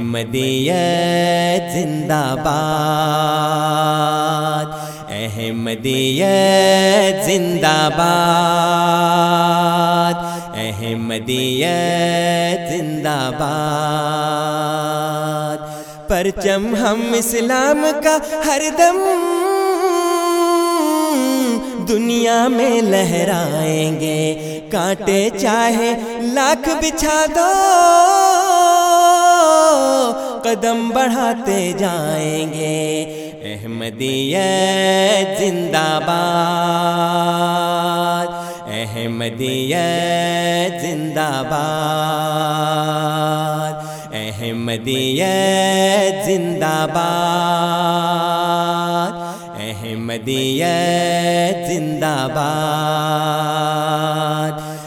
احمدیت زندہ باد، احمدیت زندہ باد، احمدیت زندہ باد۔ پرچم ہم اسلام کا ہر دم دنیا میں لہرائیں گے، کانٹے چاہے لاکھ بچھا دو۔ قدم بڑھاتے جائیں گے۔ احمدیت زندہ باد۔ احمدیت زندہ باد۔ احمدیت زندہ باد۔ احمدیت زندہ باد۔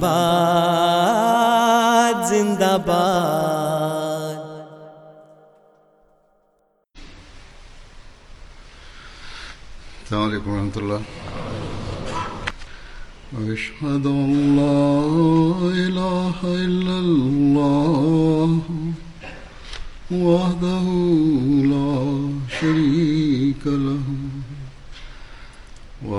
باد زندہ باد السلام عليكم ورحمة الله وأشهد أن لا إله إلا الله وحده لا شريك له۔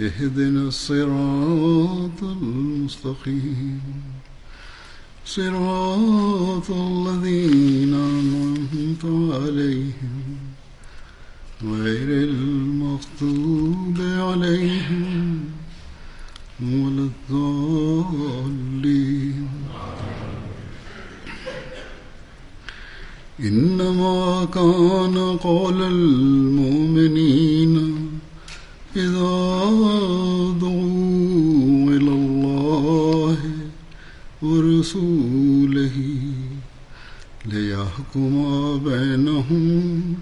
اهدنا الصراط المستقيم. صراط الذين أنعمت عليهم غير المغضوب عليهم ولا الضالين. إنما كان قول المؤمنين إذا دعوا إلى الله ورسوله ليحكم بينهم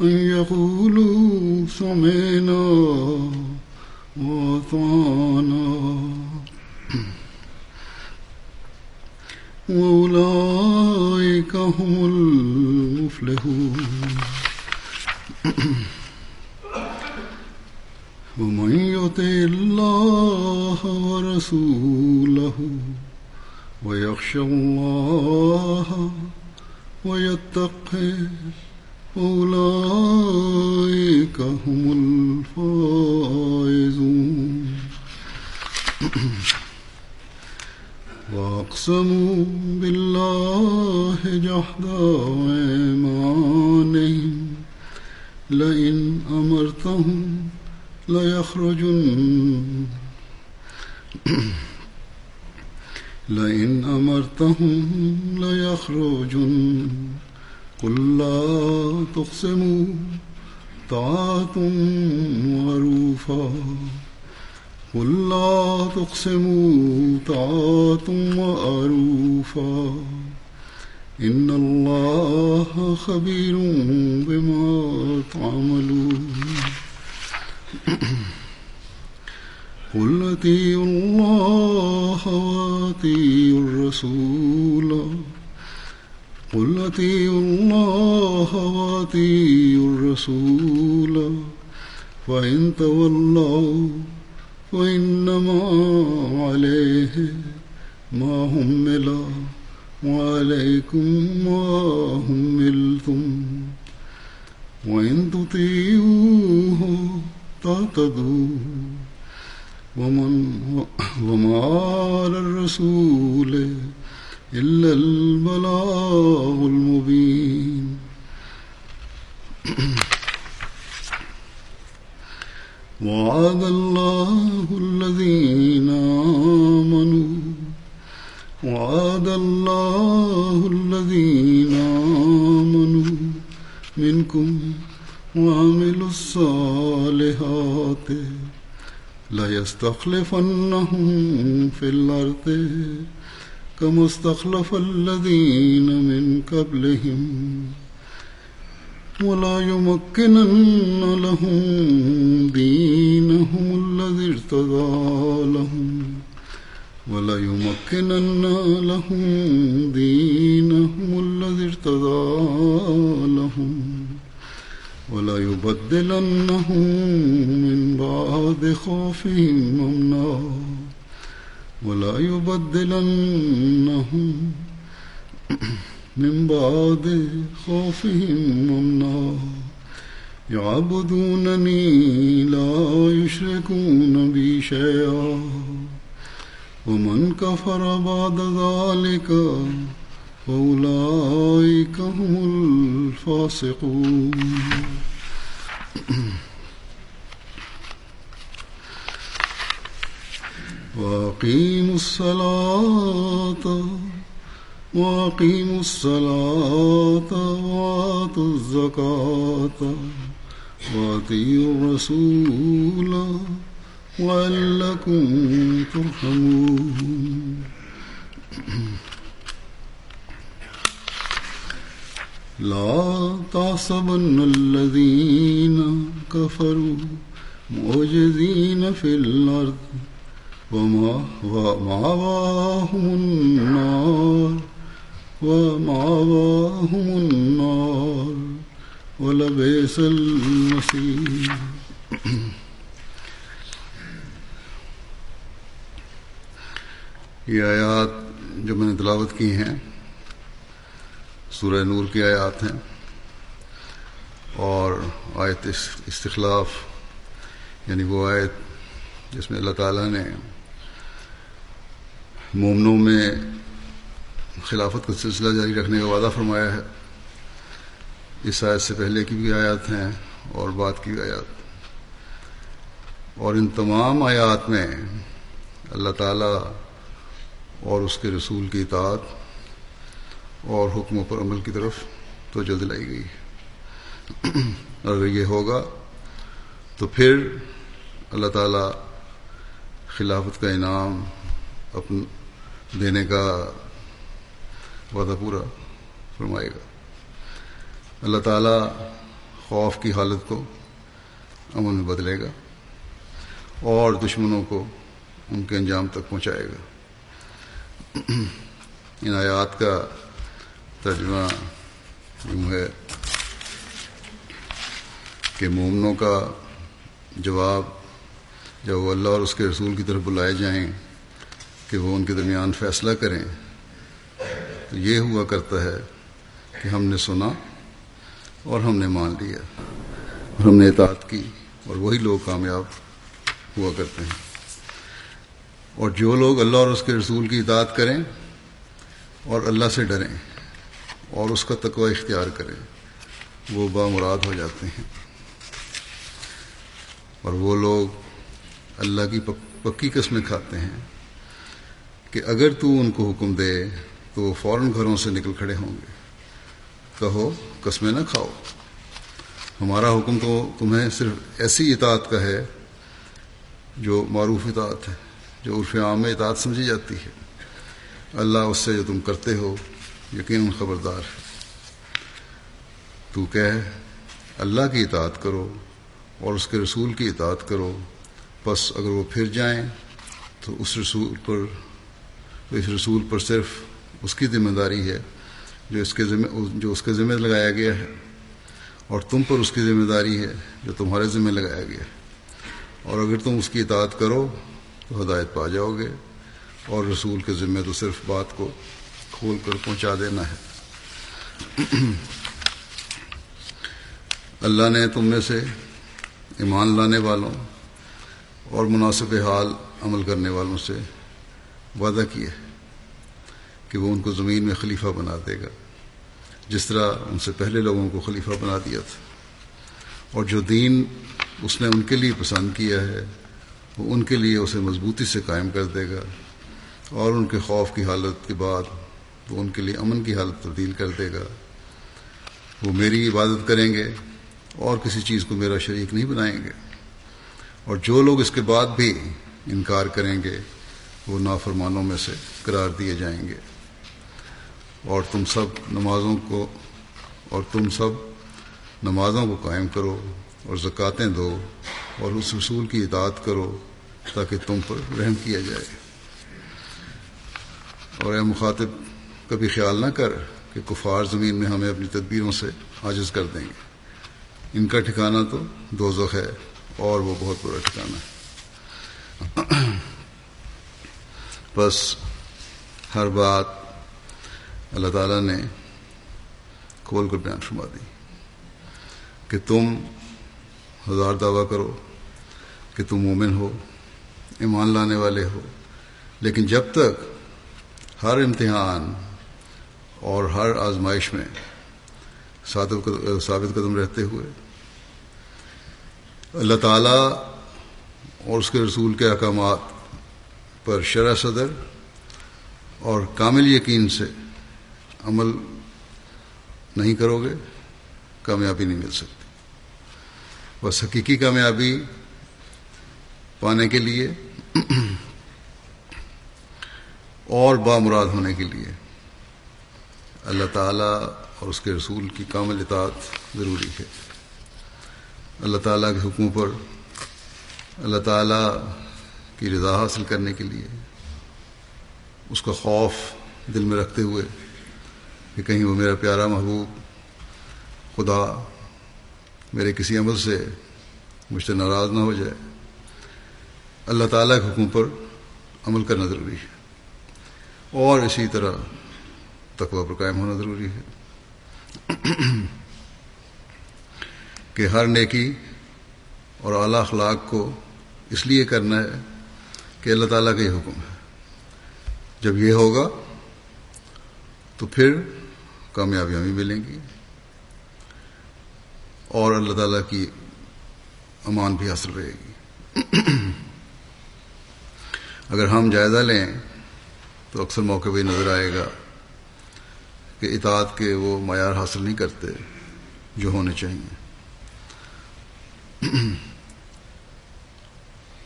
أن يقولوا سمعنا وأطعنا. وأولئك هم المفلحون. ومن يطع الله ورسوله ويخشى الله ويتقه أولئك هم الفائزون. وأقسموا بالله جحد أيمانهم لئن أمرتهم ليخرجن لئن أمرتهم ليخرجن قل لا تقسموا طاعة معروفا قل لا تقسموا طاعة معروفا إن الله خبير بما تعملون. قل أطيعوا الله وأطيعوا الرسول. قل أطيعوا الله وأطيعوا الرسول. فإن تولوا فإنما عليه ما حمل. وعليكم ما حملتم. وإن تطيعوه تهتدوا ومن وما على الرسول إلا البلاغ المبين وعد الله الذين آمنوا وعد الله الذين آمنوا منكم وعملوا الصالحات ليستخلفنهم في الأرض كما استخلف الذين من قبلهم ولا يمكنن لهم دينهم الذي ارتضى لهم ولا يمكنن لهم دينهم الذي ارتضى لهم ولا يبدلنهم من بعد خوفهم امنا ولا يبدلنهم من بعد خوفهم امنا يعبدونني لا يشركون بي شيئا. ومن كفر بعد ذلك فأولئك هم الفاسقون وأقيموا الصلاة وأقيموا الصلاة وآتوا الزكاة وأطيعوا الرسول وعلكم ترحمون لا تحسبن الذين كفروا معجزين في الأرض وما ومأواهم النار ومأواهم النار ولبئس المصير. یہ آیات جو میں نے تلاوت کی ہیں سورہ نور کی آیات ہیں اور آیت استخلاف یعنی وہ آیت جس میں اللہ تعالیٰ نے مومنوں میں خلافت کا سلسلہ جاری رکھنے کا وعدہ فرمایا ہے۔ اس آیت سے پہلے کی بھی آیات ہیں اور بعد کی بھی آیات۔ اور ان تمام آیات میں اللہ تعالیٰ اور اس کے رسول کی اطاعت اور حکموں پر عمل کی طرف تو جو دلائی گئی۔ اگر یہ ہوگا تو پھر اللہ تعالیٰ خلافت کا انعام اپن، دینے کا وعدہ پورا فرمائے گا۔ اللہ تعالیٰ خوف کی حالت کو امن میں بدلے گا اور دشمنوں کو ان کے انجام تک پہنچائے گا۔ ان آیات کا ترجمہ یوں ہے کہ مومنوں کا جواب جب وہ اللہ اور اس کے رسول کی طرف بلائے جائیں کہ وہ ان کے درمیان فیصلہ کریں، تو یہ ہوا کرتا ہے کہ ہم نے سنا اور ہم نے مان لیا، اور ہم نے اطاعت کی، اور وہی لوگ کامیاب ہوا کرتے ہیں۔ اور جو لوگ اللہ اور اس کے رسول کی اطاعت کریں اور اللہ سے ڈریں اور اس کا تقوی اختیار کریں۔ وہ بامراد ہو جاتے ہیں۔ اور وہ لوگ اللہ کی پکی قسمیں کھاتے ہیں کہ اگر تو ان کو حکم دے تو وہ فوراً گھروں سے نکل کھڑے ہوں گے۔ کہو، قسمیں نہ کھاؤ۔ ہمارا حکم تو تمہیں صرف ایسی اطاعت کا ہے جو معروف اطاعت ہے، جو عرف عام میں اطاعت سمجھی جاتی ہے۔ اللہ اس سے جو تم کرتے ہو یقیناً خبردار ہے۔ تو کہہ، اللہ کی اطاعت کرو اور اس کے رسول کی اطاعت کرو۔ بس اگر وہ پھر جائیں، تو اس رسول پر، اس رسول پر صرف اس کی ذمہ داری ہے جو اس کے ذمہ، جو اس کے ذمہ لگایا گیا ہے۔ اور تم پر اس کی ذمہ داری ہے جو تمہارے ذمہ لگایا گیا ہے۔ اور اگر تم اس کی اطاعت کرو، تو ہدایت پا جاؤ گے۔ اور رسول کے ذمہ تو صرف بات کو کھول کر پہنچا دینا ہے۔ اللہ نے تم میں سے ایمان لانے والوں اور مناسب حال عمل کرنے والوں سے وعدہ کیا کہ وہ ان کو زمین میں خلیفہ بنا دے گا۔ جس طرح ان سے پہلے لوگوں کو خلیفہ بنا دیا تھا۔ اور جو دین اس نے ان کے لیے پسند کیا ہے، وہ ان کے لیے اسے مضبوطی سے قائم کر دے گا۔ اور ان کے خوف کی حالت کے بعد وہ ان کے لیے امن کی حالت تبدیل کر دے گا۔ وہ میری عبادت کریں گے اور کسی چیز کو میرا شریک نہیں بنائیں گے۔ اور جو لوگ اس کے بعد بھی انکار کریں گے، وہ نافرمانوں میں سے قرار دیے جائیں گے۔ اور تم سب نمازوں کو، اور تم سب نمازوں کو قائم کرو اور زکوٰۃیں دو اور اس رسول کی اطاعت کرو تاکہ تم پر رحم کیا جائے۔ اور اے مخاطب کبھی خیال نہ کر کہ کفار زمین میں ہمیں اپنی تدبیروں سے عاجز کر دیں گے۔ ان کا ٹھکانہ تو دوزخ ہے اور وہ بہت برا ٹھکانہ ہے۔ بس ہر بات اللہ تعالیٰ نے کھول کر بیان فرما دی کہ تم ہزار دعویٰ کرو کہ تم مومن ہو، ایمان لانے والے ہو، لیکن جب تک ہر امتحان اور ہر آزمائش میں ثابت قدم رہتے ہوئے اللہ تعالیٰ اور اس کے رسول کے احکامات پر شرح صدر اور کامل یقین سے عمل نہیں کرو گے، کامیابی نہیں مل سکتی۔ بس حقیقی کامیابی پانے کے لیے اور بامراد ہونے کے لیے۔ اللہ تعالیٰ اور اس کے رسول کی کامل اطاعت ضروری ہے۔ اللہ تعالیٰ کے حکموں پر، اللہ تعالیٰ کی رضا حاصل کرنے کے لیے، اس کا خوف دل میں رکھتے ہوئے کہ کہیں وہ میرا پیارا محبوب خدا میرے کسی عمل سے مجھ سے ناراض نہ ہو جائے۔ اللہ تعالیٰ کے حکم پر عمل کرنا ضروری ہے۔ اور اسی طرح تقوی پر قائم ہونا ضروری ہے۔ کہ ہر نیکی اور اعلیٰ اخلاق کو اس لیے کرنا ہے کہ اللہ تعالیٰ کا یہ حکم ہے۔ جب یہ ہوگا تو پھر کامیابیاں بھی ملیں گی اور اللہ تعالیٰ کی امان بھی حاصل رہے گی۔ اگر ہم جائزہ لیں تو اکثر موقع بھی نظر آئے گا۔ کہ اطاعت کے وہ معیار حاصل نہیں کرتے جو ہونے چاہیے۔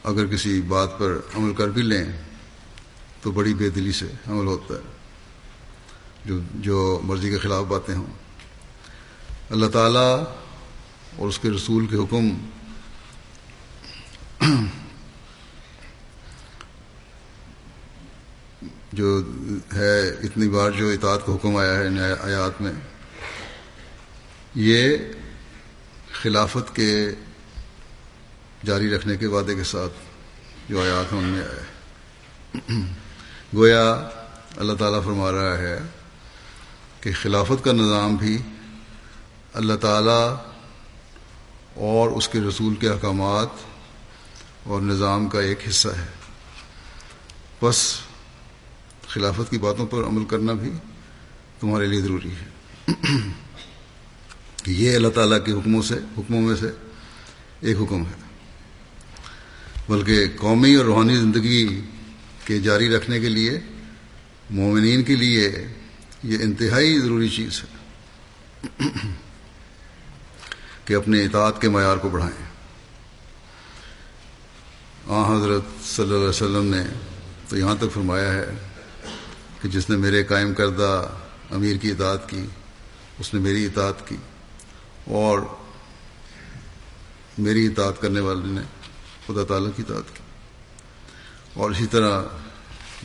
اگر کسی بات پر عمل کر بھی لیں تو بڑی بے دلی سے عمل ہوتا ہے۔ جو جو مرضی کے خلاف باتیں ہوں۔ اللہ تعالیٰ اور اس کے رسول کے حکم جو ہے، اتنی بار جو اطاعت کا حکم آیا ہے ان آیات میں، یہ خلافت کے جاری رکھنے کے وعدے کے ساتھ جو آیات ہیں ان میں آیا ہے گویا اللہ تعالیٰ فرما رہا ہے کہ خلافت کا نظام بھی اللہ تعالیٰ اور اس کے رسول کے احکامات اور نظام کا ایک حصہ ہے۔ بس خلافت کی باتوں پر عمل کرنا بھی تمہارے لیے ضروری ہے۔ کہ یہ اللہ تعالیٰ کے حکموں سے، حکموں میں سے ایک حکم ہے۔ بلکہ قومی اور روحانی زندگی کے جاری رکھنے کے لیے، مومنین کے لیے یہ انتہائی ضروری چیز ہے۔ کہ اپنے اطاعت کے معیار کو بڑھائیں۔ آ حضرت صلی اللہ علیہ وسلم نے تو یہاں تک فرمایا ہے کہ جس نے میرے قائم کردہ امیر کی اطاعت کی، اس نے میری اطاعت کی اور میری اطاعت کرنے والے نے خدا تعالیٰ کی اطاعت کی۔ اور اسی طرح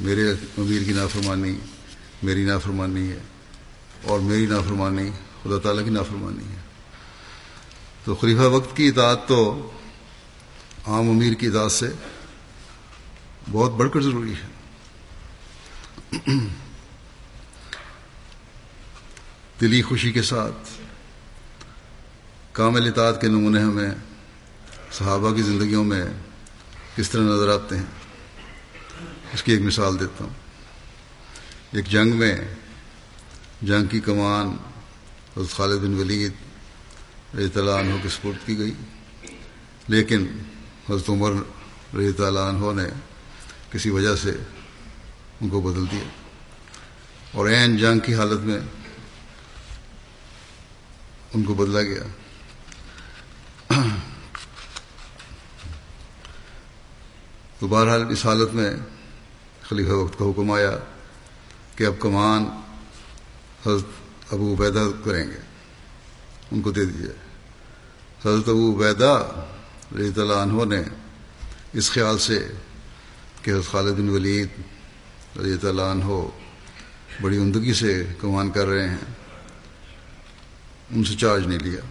میرے امیر کی نافرمانی میری نافرمانی ہے اور میری نافرمانی خدا تعالیٰ کی نافرمانی ہے۔ تو خلیفہ وقت کی اطاعت تو عام امیر کی اطاعت سے بہت بڑھ کر ضروری ہے۔ دلی خوشی کے ساتھ، کامل اطاعت کے نمونے ہمیں صحابہ کی زندگیوں میں کس طرح نظر آتے ہیں؟ اس کی ایک مثال دیتا ہوں۔ ایک جنگ میں، جنگ کی کمان حضرت خالد بن ولید رضی اللہ عنہ کی سپورٹ کی گئی۔ لیکن حضرت عمر رضی اللہ عنہ نے کسی وجہ سے ان کو بدل دیا۔ اور عین جنگ کی حالت میں ان کو بدلا گیا۔ تو بہرحال اس حالت میں خلیفہ وقت کا حکم آیا کہ اب کمان حضرت ابو عبیدہ کریں گے۔ ان کو دے دیجیے حضرت ابو عبیدہ رضی اللہ عنہ نے اس خیال سے کہ حضرت خالد بن ولید رضی اللہ عنہ بڑی عمدگی سے کمان کر رہے ہیں۔ ان سے چارج نہیں لیا۔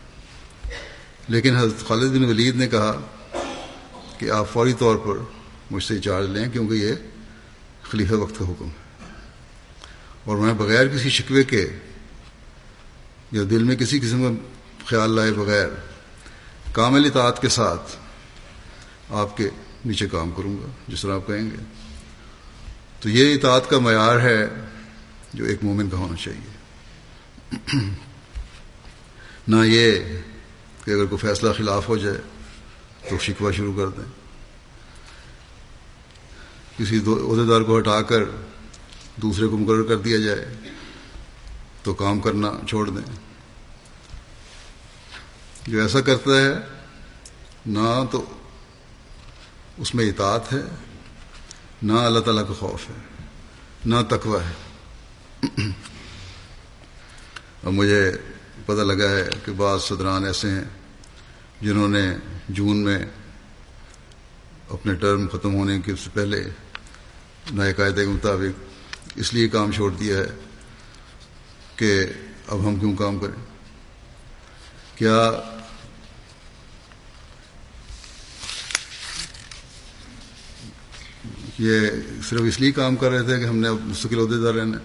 لیکن حضرت خالد بن ولید نے کہا کہ آپ فوری طور پر مجھ سے چارج لیں کیونکہ یہ خلیفہ وقت کا حکم ہے۔ اور میں بغیر کسی شکوے کے یا دل میں کسی قسم کا خیال لائے بغیر کامل اطاعت کے ساتھ آپ کے نیچے کام کروں گا، جس طرح آپ کہیں گے۔ تو یہ اطاعت کا معیار ہے جو ایک مومن کا ہونا چاہیے۔ نہ یہ کہ اگر کوئی فیصلہ خلاف ہو جائے تو شکوہ شروع کر دیں۔ کسی عہدیدار کو ہٹا کر دوسرے کو مقرر کر دیا جائے تو کام کرنا چھوڑ دیں۔ جو ایسا کرتا ہے، نہ تو اس میں اطاعت ہے نہ اللہ تعالیٰ کا خوف ہے، نہ تقوی ہے۔ اور مجھے پتہ لگا ہے کہ بعض صدران ایسے ہیں جنہوں نے جون میں اپنے ٹرم ختم ہونے کے سے پہلے نئے قاعدے کے مطابق اس لیے کام چھوڑ دیا ہے کہ اب ہم کیوں کام کریں۔ کیا یہ صرف اس لیے کام کر رہے تھے کہ ہم نے مستقل عہدے دار رہنا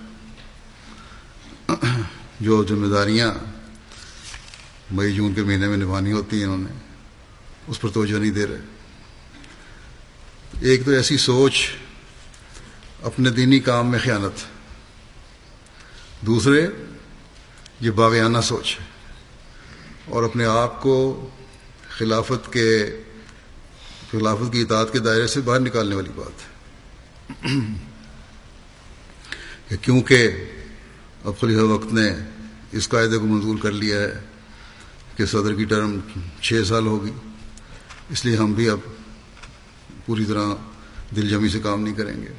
جو ذمہ داریاں مئی جون کے مہینے میں نبھانی ہوتی ہیں انہوں نے، اس پر توجہ نہیں دے رہے۔ ایک تو ایسی سوچ اپنے دینی کام میں خیانت۔ دوسرے، یہ باغیانہ سوچ اور اپنے آپ کو خلافت کے، خلافت کی اطاعت کے دائرے سے باہر نکالنے والی بات ہے۔ کیونکہ اب خلیفہ وقت نے اس قاعدے کو منظور کر لیا ہے کہ صدر کی ٹرم چھ سال ہوگی، اس لیے ہم بھی اب پوری طرح دل جمی سے کام نہیں کریں گے۔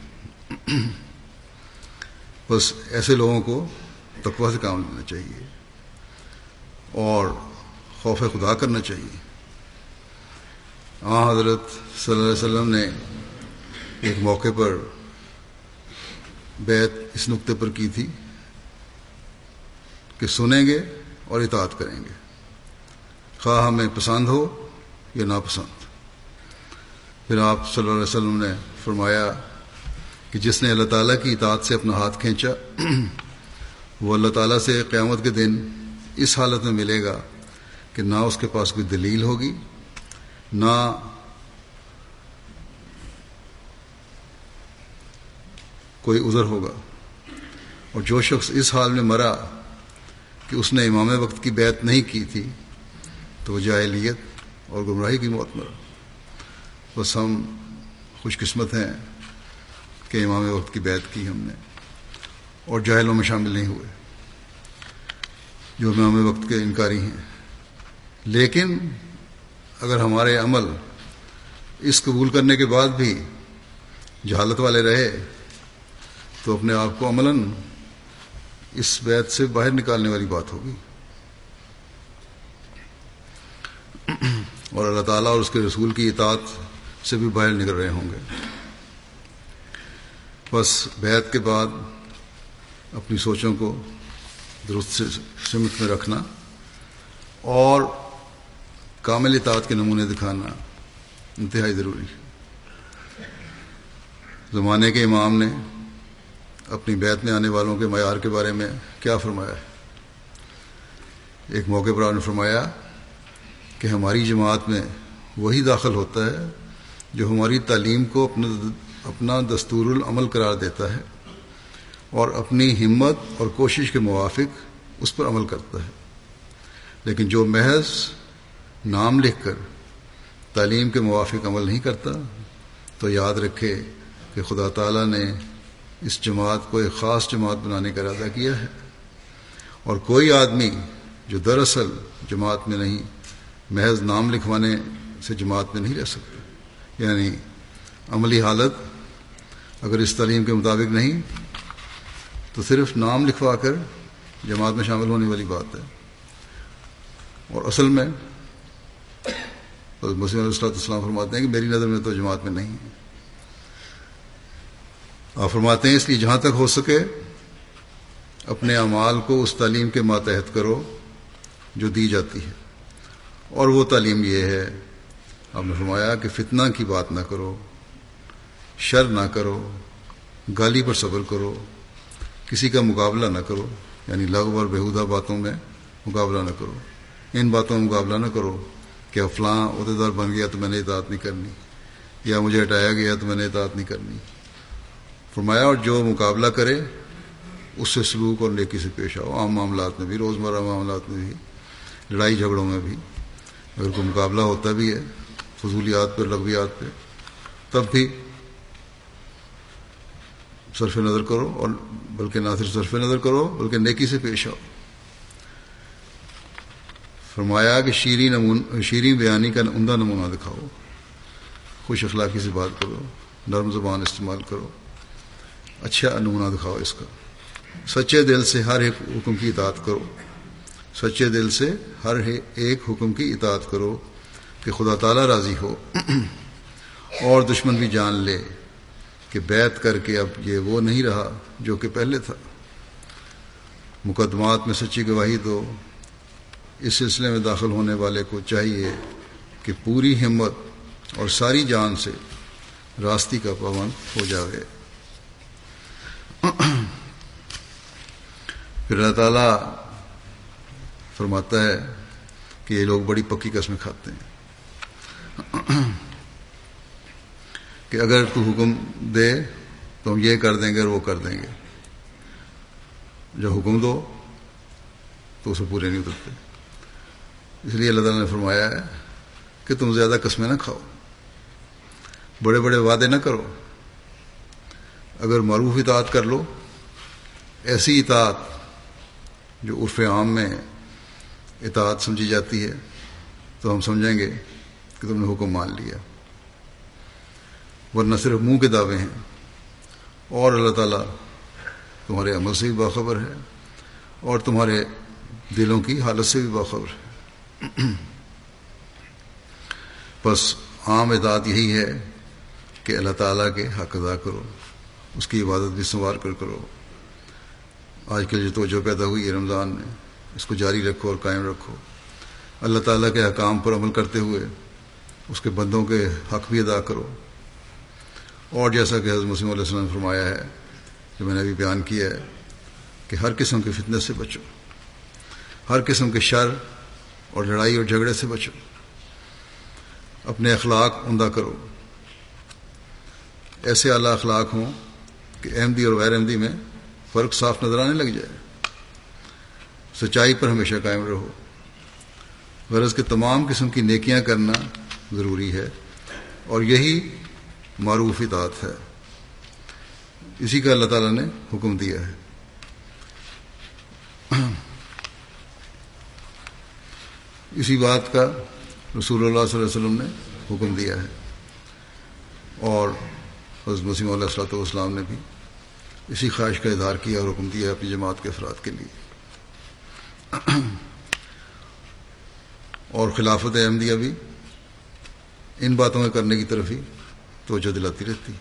بس ایسے لوگوں کو تقوا سے کام لینا چاہیے اور خوف خدا کرنا چاہیے۔ ہاں حضرت صلی اللہ علیہ وسلم نے ایک موقع پر بیت اس نقطے پر کی تھی کہ سنیں گے اور اطاعت کریں گے۔ خواہ ہمیں پسند ہو یا ناپسند۔ پھر آپ صلی اللہ علیہ وسلم نے فرمایا کہ جس نے اللہ تعالیٰ کی اطاعت سے اپنا ہاتھ کھینچا، وہ اللہ تعالیٰ سے قیامت کے دن اس حالت میں ملے گا کہ نہ اس کے پاس کوئی دلیل ہوگی، نہ کوئی عذر ہوگا۔ اور جو شخص اس حال میں مرا کہ اس نے امام وقت کی بیعت نہیں کی تھی، تو وہ جاہلیت اور گمراہی کی موت مرا۔ بس ہم خوش قسمت ہیں کہ امام وقت کی بیعت کی ہم نے، اور جاہلوں میں شامل نہیں ہوئے۔ جو امام وقت کے انکاری ہیں۔ لیکن اگر ہمارے عمل اس قبول کرنے کے بعد بھی جہالت والے رہے تو اپنے آپ کو عملاً اس بیت سے باہر نکالنے والی بات ہوگی۔ اور اللہ تعالیٰ اور اس کے رسول کی اطاعت سے بھی باہر نکل رہے ہوں گے۔ بس بیت کے بعد اپنی سوچوں کو درست سمت میں رکھنا اور کامل اطاعت کے نمونے دکھانا انتہائی ضروری۔ ہے زمانے کے امام نے اپنی بیت میں آنے والوں کے معیار کے بارے میں کیا فرمایا ہے؟ ایک موقع پر آپ نے فرمایا کہ ہماری جماعت میں وہی داخل ہوتا ہے جو ہماری تعلیم کو اپنا اپنا دستور العمل قرار دیتا ہے اور اپنی ہمت اور کوشش کے موافق اس پر عمل کرتا ہے۔ لیکن جو محض نام لکھ کر تعلیم کے موافق عمل نہیں کرتا، تو یاد رکھے کہ خدا تعالیٰ نے اس جماعت کو ایک خاص جماعت بنانے کا ارادہ کیا ہے۔ اور کوئی آدمی جو دراصل جماعت میں نہیں، محض نام لکھوانے سے جماعت میں نہیں رہ سکتا۔ یعنی عملی حالت اگر اس تعلیم کے مطابق نہیں، تو صرف نام لکھوا کر جماعت میں شامل ہونے والی بات ہے۔ اور اصل میں مسلم علیہ السلام فرماتے ہیں کہ میری نظر میں تو جماعت میں نہیں ہے۔ آپ فرماتے ہیں اس لیے جہاں تک ہو سکے اپنے اعمال کو اس تعلیم کے ماتحت کرو جو دی جاتی ہے۔ اور وہ تعلیم یہ ہے، آپ نے فرمایا کہ فتنہ کی بات نہ کرو، شر نہ کرو، گالی پر صبر کرو، کسی کا مقابلہ نہ کرو یعنی لغ اور بےحودہ باتوں میں مقابلہ نہ کرو۔ ان باتوں میں مقابلہ نہ کرو کہ فلاں عہدیدار بن گیا تو میں نے اطاعت نہیں کرنی، یا مجھے ہٹایا گیا تو میں نے اطاعت نہیں کرنی۔ فرمایا اور جو مقابلہ کرے، اس سے سلوک اور نیکی سے پیش آؤ۔ عام معاملات میں بھی، روزمرہ معاملات میں بھی، لڑائی جھگڑوں میں بھی۔ اگر کوئی مقابلہ ہوتا بھی ہے، فضولیات پہ لغویات پہ تب بھی صرف نظر کرو اور بلکہ نہ صرف صرف نظر کرو، بلکہ نیکی سے پیش آؤ۔ فرمایا کہ شیریں نمون، شیریں بیانی کا عمدہ نمونہ دکھاؤ۔ خوش اخلاقی سے بات کرو، نرم زبان استعمال کرو۔ اچھا نمونہ دکھاؤ اس کا۔ سچے دل سے ہر ایک حکم کی اطاعت کرو۔ سچے دل سے ہر ایک حکم کی اطاعت کرو کہ خدا تعالیٰ راضی ہو۔ اور دشمن بھی جان لے کہ بیت کر کے اب یہ وہ نہیں رہا جو کہ پہلے تھا۔ مقدمات میں سچی گواہی دو۔ اس سلسلے میں داخل ہونے والے کو چاہیے کہ پوری ہمت اور ساری جان سے راستی کا پابند ہو جاوے۔ پھر اللہ تعالیٰ فرماتا ہے کہ یہ لوگ بڑی پکی قسمیں کھاتے ہیں کہ اگر تو حکم دے تو ہم یہ کر دیں گے اور وہ کر دیں گے جب حکم دو تو اسے پورے نہیں اترتے اس لیے اللہ تعالیٰ نے فرمایا ہے کہ تم زیادہ قسمیں نہ کھاؤ بڑے بڑے وعدے نہ کرو اگر معروف اطاعت کر لو، ایسی اطاعت جو عرف عام میں اطاعت سمجھی جاتی ہے، تو ہم سمجھیں گے کہ تم نے حکم مان لیا۔ ورنہ صرف منہ کے دعوے ہیں۔ اور اللہ تعالیٰ تمہارے عمل سے بھی باخبر ہے، اور تمہارے دلوں کی حالت سے بھی باخبر ہے۔ بس عام اطاعت یہی ہے کہ اللہ تعالیٰ کے حق ادا کرو۔ اس کی عبادت بھی سنوار کر کرو۔ آج کل جو توجہ پیدا ہوئی ہے رمضان میں۔ اس کو جاری رکھو اور قائم رکھو۔ اللہ تعالیٰ کے حکام پر عمل کرتے ہوئے اس کے بندوں کے حق بھی ادا کرو۔ اور جیسا کہ حضرت مسلم علیہ السلام نے فرمایا ہے، جو میں نے ابھی بیان کیا ہے، کہ ہر قسم کے فتنس سے بچو۔ ہر قسم کے شر اور لڑائی اور جھگڑے سے بچو۔ اپنے اخلاق عمدہ کرو۔ ایسے اعلیٰ اخلاق ہوں کہ احمدی اور غیر احمدی میں فرق صاف نظر آنے لگ جائے۔ سچائی پر ہمیشہ قائم رہو۔ غرض کے تمام قسم کی نیکیاں کرنا ضروری ہے اور یہی معروف اطاعت ہے۔ اسی کا اللہ تعالیٰ نے حکم دیا ہے۔ اسی بات کا رسول اللہ صلی اللہ علیہ وسلم نے حکم دیا ہے اور حضرت مسیم علیہ السلۃ والسلام نے بھی۔ اسی خواہش کا اظہار کیا اور حکم دیا اپنی جماعت کے افراد کے لیے۔ اور خلافت احمدیہ بھی ان باتوں میں کرنے کی طرف ہی توجہ دلاتی رہتی۔ ہے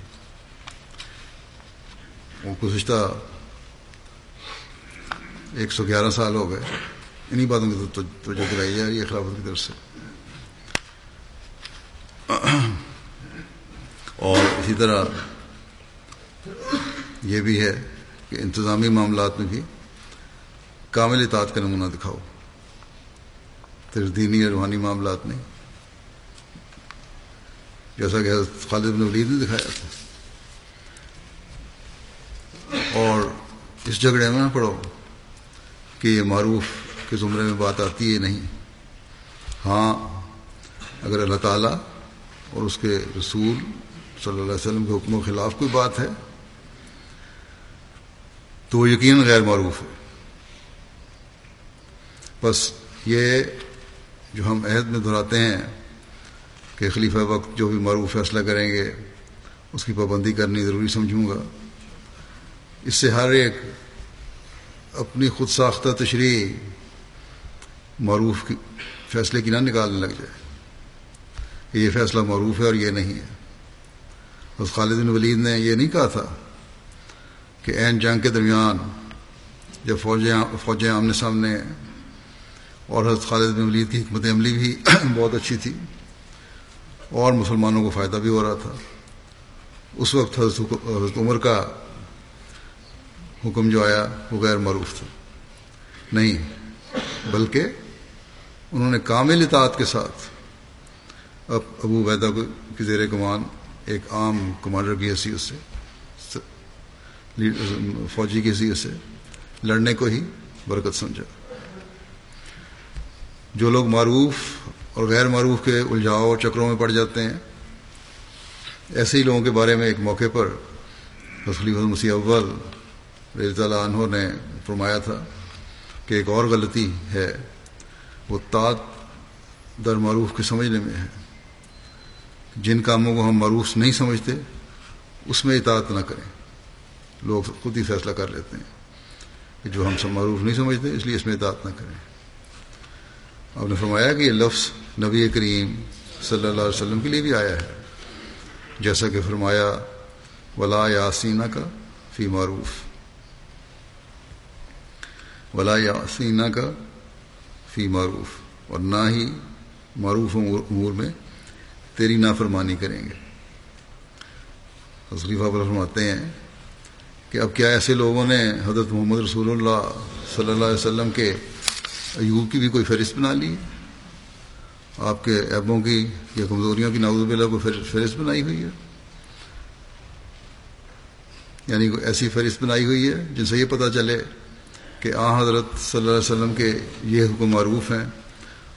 وہ گزشتہ ایک سو گیارہ سال ہو گئے۔ انہی باتوں کی توجہ دلائی جا رہی ہے خلافت کی طرف سے۔ اور اسی طرح یہ بھی ہے کہ انتظامی معاملات میں بھی کامل اطاعت کا نمونہ دکھاؤ۔ صرف دینی یا روحانی معاملات نہیں جیسا کہ حضرت خالد بن ولید نے دکھایا تھا۔ اور اس جھگڑے میں نہ پڑھو کہ یہ معروف کے زمرے میں بات آتی ہے نہیں۔ ہاں اگر اللہ تعالیٰ اور اس کے رسول صلی اللہ علیہ وسلم کے حکم و خلاف کوئی بات ہے تو وہ یقیناً غیر معروف ہے۔ بس یہ جو ہم عہد میں دہراتے ہیں کہ خلیفہ وقت جو بھی معروف فیصلہ کریں گے، اس کی پابندی کرنی ضروری سمجھوں گا۔ اس سے ہر ایک اپنی خود ساختہ تشریح معروف کی، فیصلے کی نہ نکالنے لگ جائے۔ کہ یہ فیصلہ معروف ہے اور یہ نہیں ہے۔ بس خالد بن ولید نے یہ نہیں کہا تھا کہ عین جنگ کے درمیان جب فوجیں فوجیں آمنے سامنے اور حضرت خالد بن ولید کی حکمت عملی بھی بہت اچھی تھی اور مسلمانوں کو فائدہ بھی ہو رہا تھا۔ اس وقت حضرت عمر کا حکم جو آیا وہ غیر معروف تھا۔ نہیں، بلکہ انہوں نے کامل اطاعت کے ساتھ اب ابو ویدا کی زیر کمان ایک عام کمانڈر کی حیثیت سے فوجی کی حیثیت سے لڑنے کو ہی برکت سمجھا۔ جو لوگ معروف اور غیر معروف کے الجھاؤ اور چکروں میں پڑ جاتے ہیں، ایسے ہی لوگوں کے بارے میں ایک موقع پر رسلی مسیح اول رضی اللہ عنہ نے فرمایا تھا کہ ایک اور غلطی ہے، وہ تعت در معروف کے سمجھنے میں ہے۔ جن کاموں کو ہم معروف نہیں سمجھتے، اس میں اطاعت نہ کریں۔ لوگ خود ہی فیصلہ کر لیتے ہیں کہ جو ہم سب معروف نہیں سمجھتے، اس لیے اس میں اطاعت نہ کریں۔ آپ نے فرمایا کہ یہ لفظ نبی کریم صلی اللہ علیہ وسلم کے لیے بھی آیا ہے۔ جیسا کہ فرمایا، ولا یاسینہ کا فی معروف۔ ولا یاسینہ کا فی معروف۔ اور نہ ہی معروف امور میں تیری نافرمانی کریں گے۔ حضریفہ پر فرماتے ہیں کہ اب کیا ایسے لوگوں نے حضرت محمد رسول اللہ صلی اللہ علیہ وسلم کے ایوب کی بھی کوئی فہرست بنا لی؟ آپ کے ایبوں کی یا کمزوریوں کی ناود بلا کو فہرست بنائی ہوئی ہے؟ یعنی کوئی ایسی فہرست بنائی ہوئی ہے جن سے یہ پتہ چلے کہ آ حضرت صلی اللہ علیہ وسلم کے یہ حکم معروف ہیں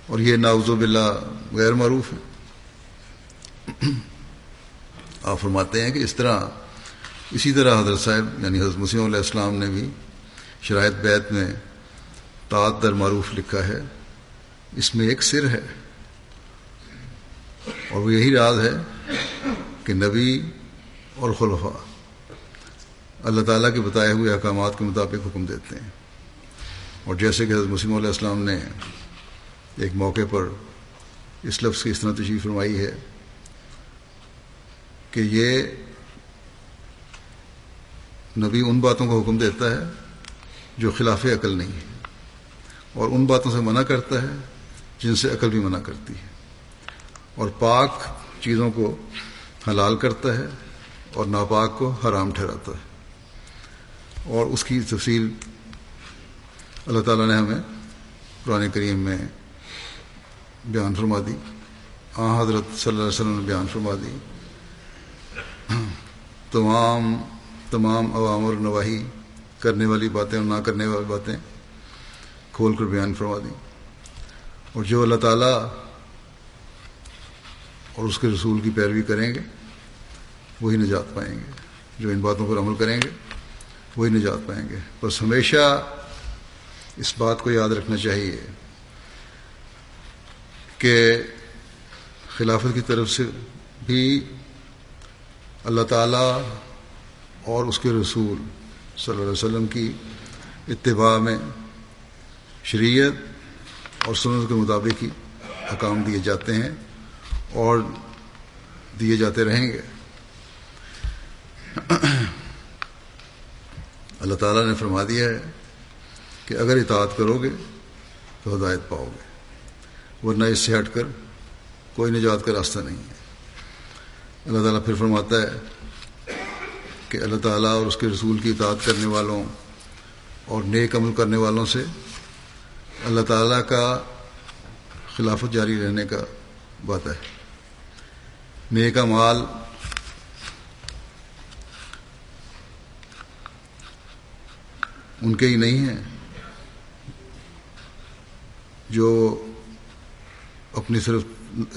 اور یہ ناوز باللہ غیر معروف ہیں؟ آپ فرماتے ہیں کہ اس طرح اسی طرح حضرت صاحب یعنی حضرت مسیم علیہ السلام نے بھی شرائط بیت میں تات در معروف لکھا ہے۔ اس میں ایک سر ہے۔ اور وہ یہی راز ہے کہ نبی اور خلفاء اللہ تعالیٰ کے بتائے ہوئے احکامات کے مطابق حکم دیتے ہیں۔ اور جیسے کہ حضرت مسیم علیہ السلام نے ایک موقع پر اس لفظ کی اس طرح تشریف فرمائی ہے کہ یہ نبی ان باتوں کا حکم دیتا ہے جو خلاف عقل نہیں ہے، اور ان باتوں سے منع کرتا ہے جن سے عقل بھی منع کرتی ہے۔ اور پاک چیزوں کو حلال کرتا ہے اور ناپاک کو حرام ٹھہراتا ہے۔ اور اس کی تفصیل اللہ تعالیٰ نے ہمیں قرآن کریم میں بیان فرما دی۔ آ حضرت صلی اللہ علیہ وسلم نے بیان فرما دی۔ تمام تمام عوام اور نواحی کرنے والی باتیں اور نہ کرنے والی باتیں کھول کر بیان فرما دی اور جو اللہ تعالیٰ اور اس کے رسول کی پیروی کریں گے، وہی نجات پائیں گے۔ جو ان باتوں پر عمل کریں گے، وہی نجات پائیں گے۔ بس ہمیشہ اس بات کو یاد رکھنا چاہیے کہ خلافت کی طرف سے بھی اللہ تعالیٰ اور اس کے رسول صلی اللہ علیہ وسلم کی اتباع میں شریعت اور سنت کے مطابق ہی حکام دیے جاتے ہیں اور دیے جاتے رہیں گے۔ اللہ تعالیٰ نے فرما دیا ہے کہ اگر اطاعت کرو گے تو ہدایت پاؤ گے، ورنہ اس سے ہٹ کر کوئی نجات کا راستہ نہیں ہے۔ اللہ تعالیٰ پھر فرماتا ہے کہ اللہ تعالیٰ اور اس کے رسول کی اطاعت کرنے والوں اور نیک عمل کرنے والوں سے اللہ تعالیٰ کا خلافت جاری رہنے کا بات ہے۔ نیک مال ان کے ہی نہیں ہیں جو اپنی صرف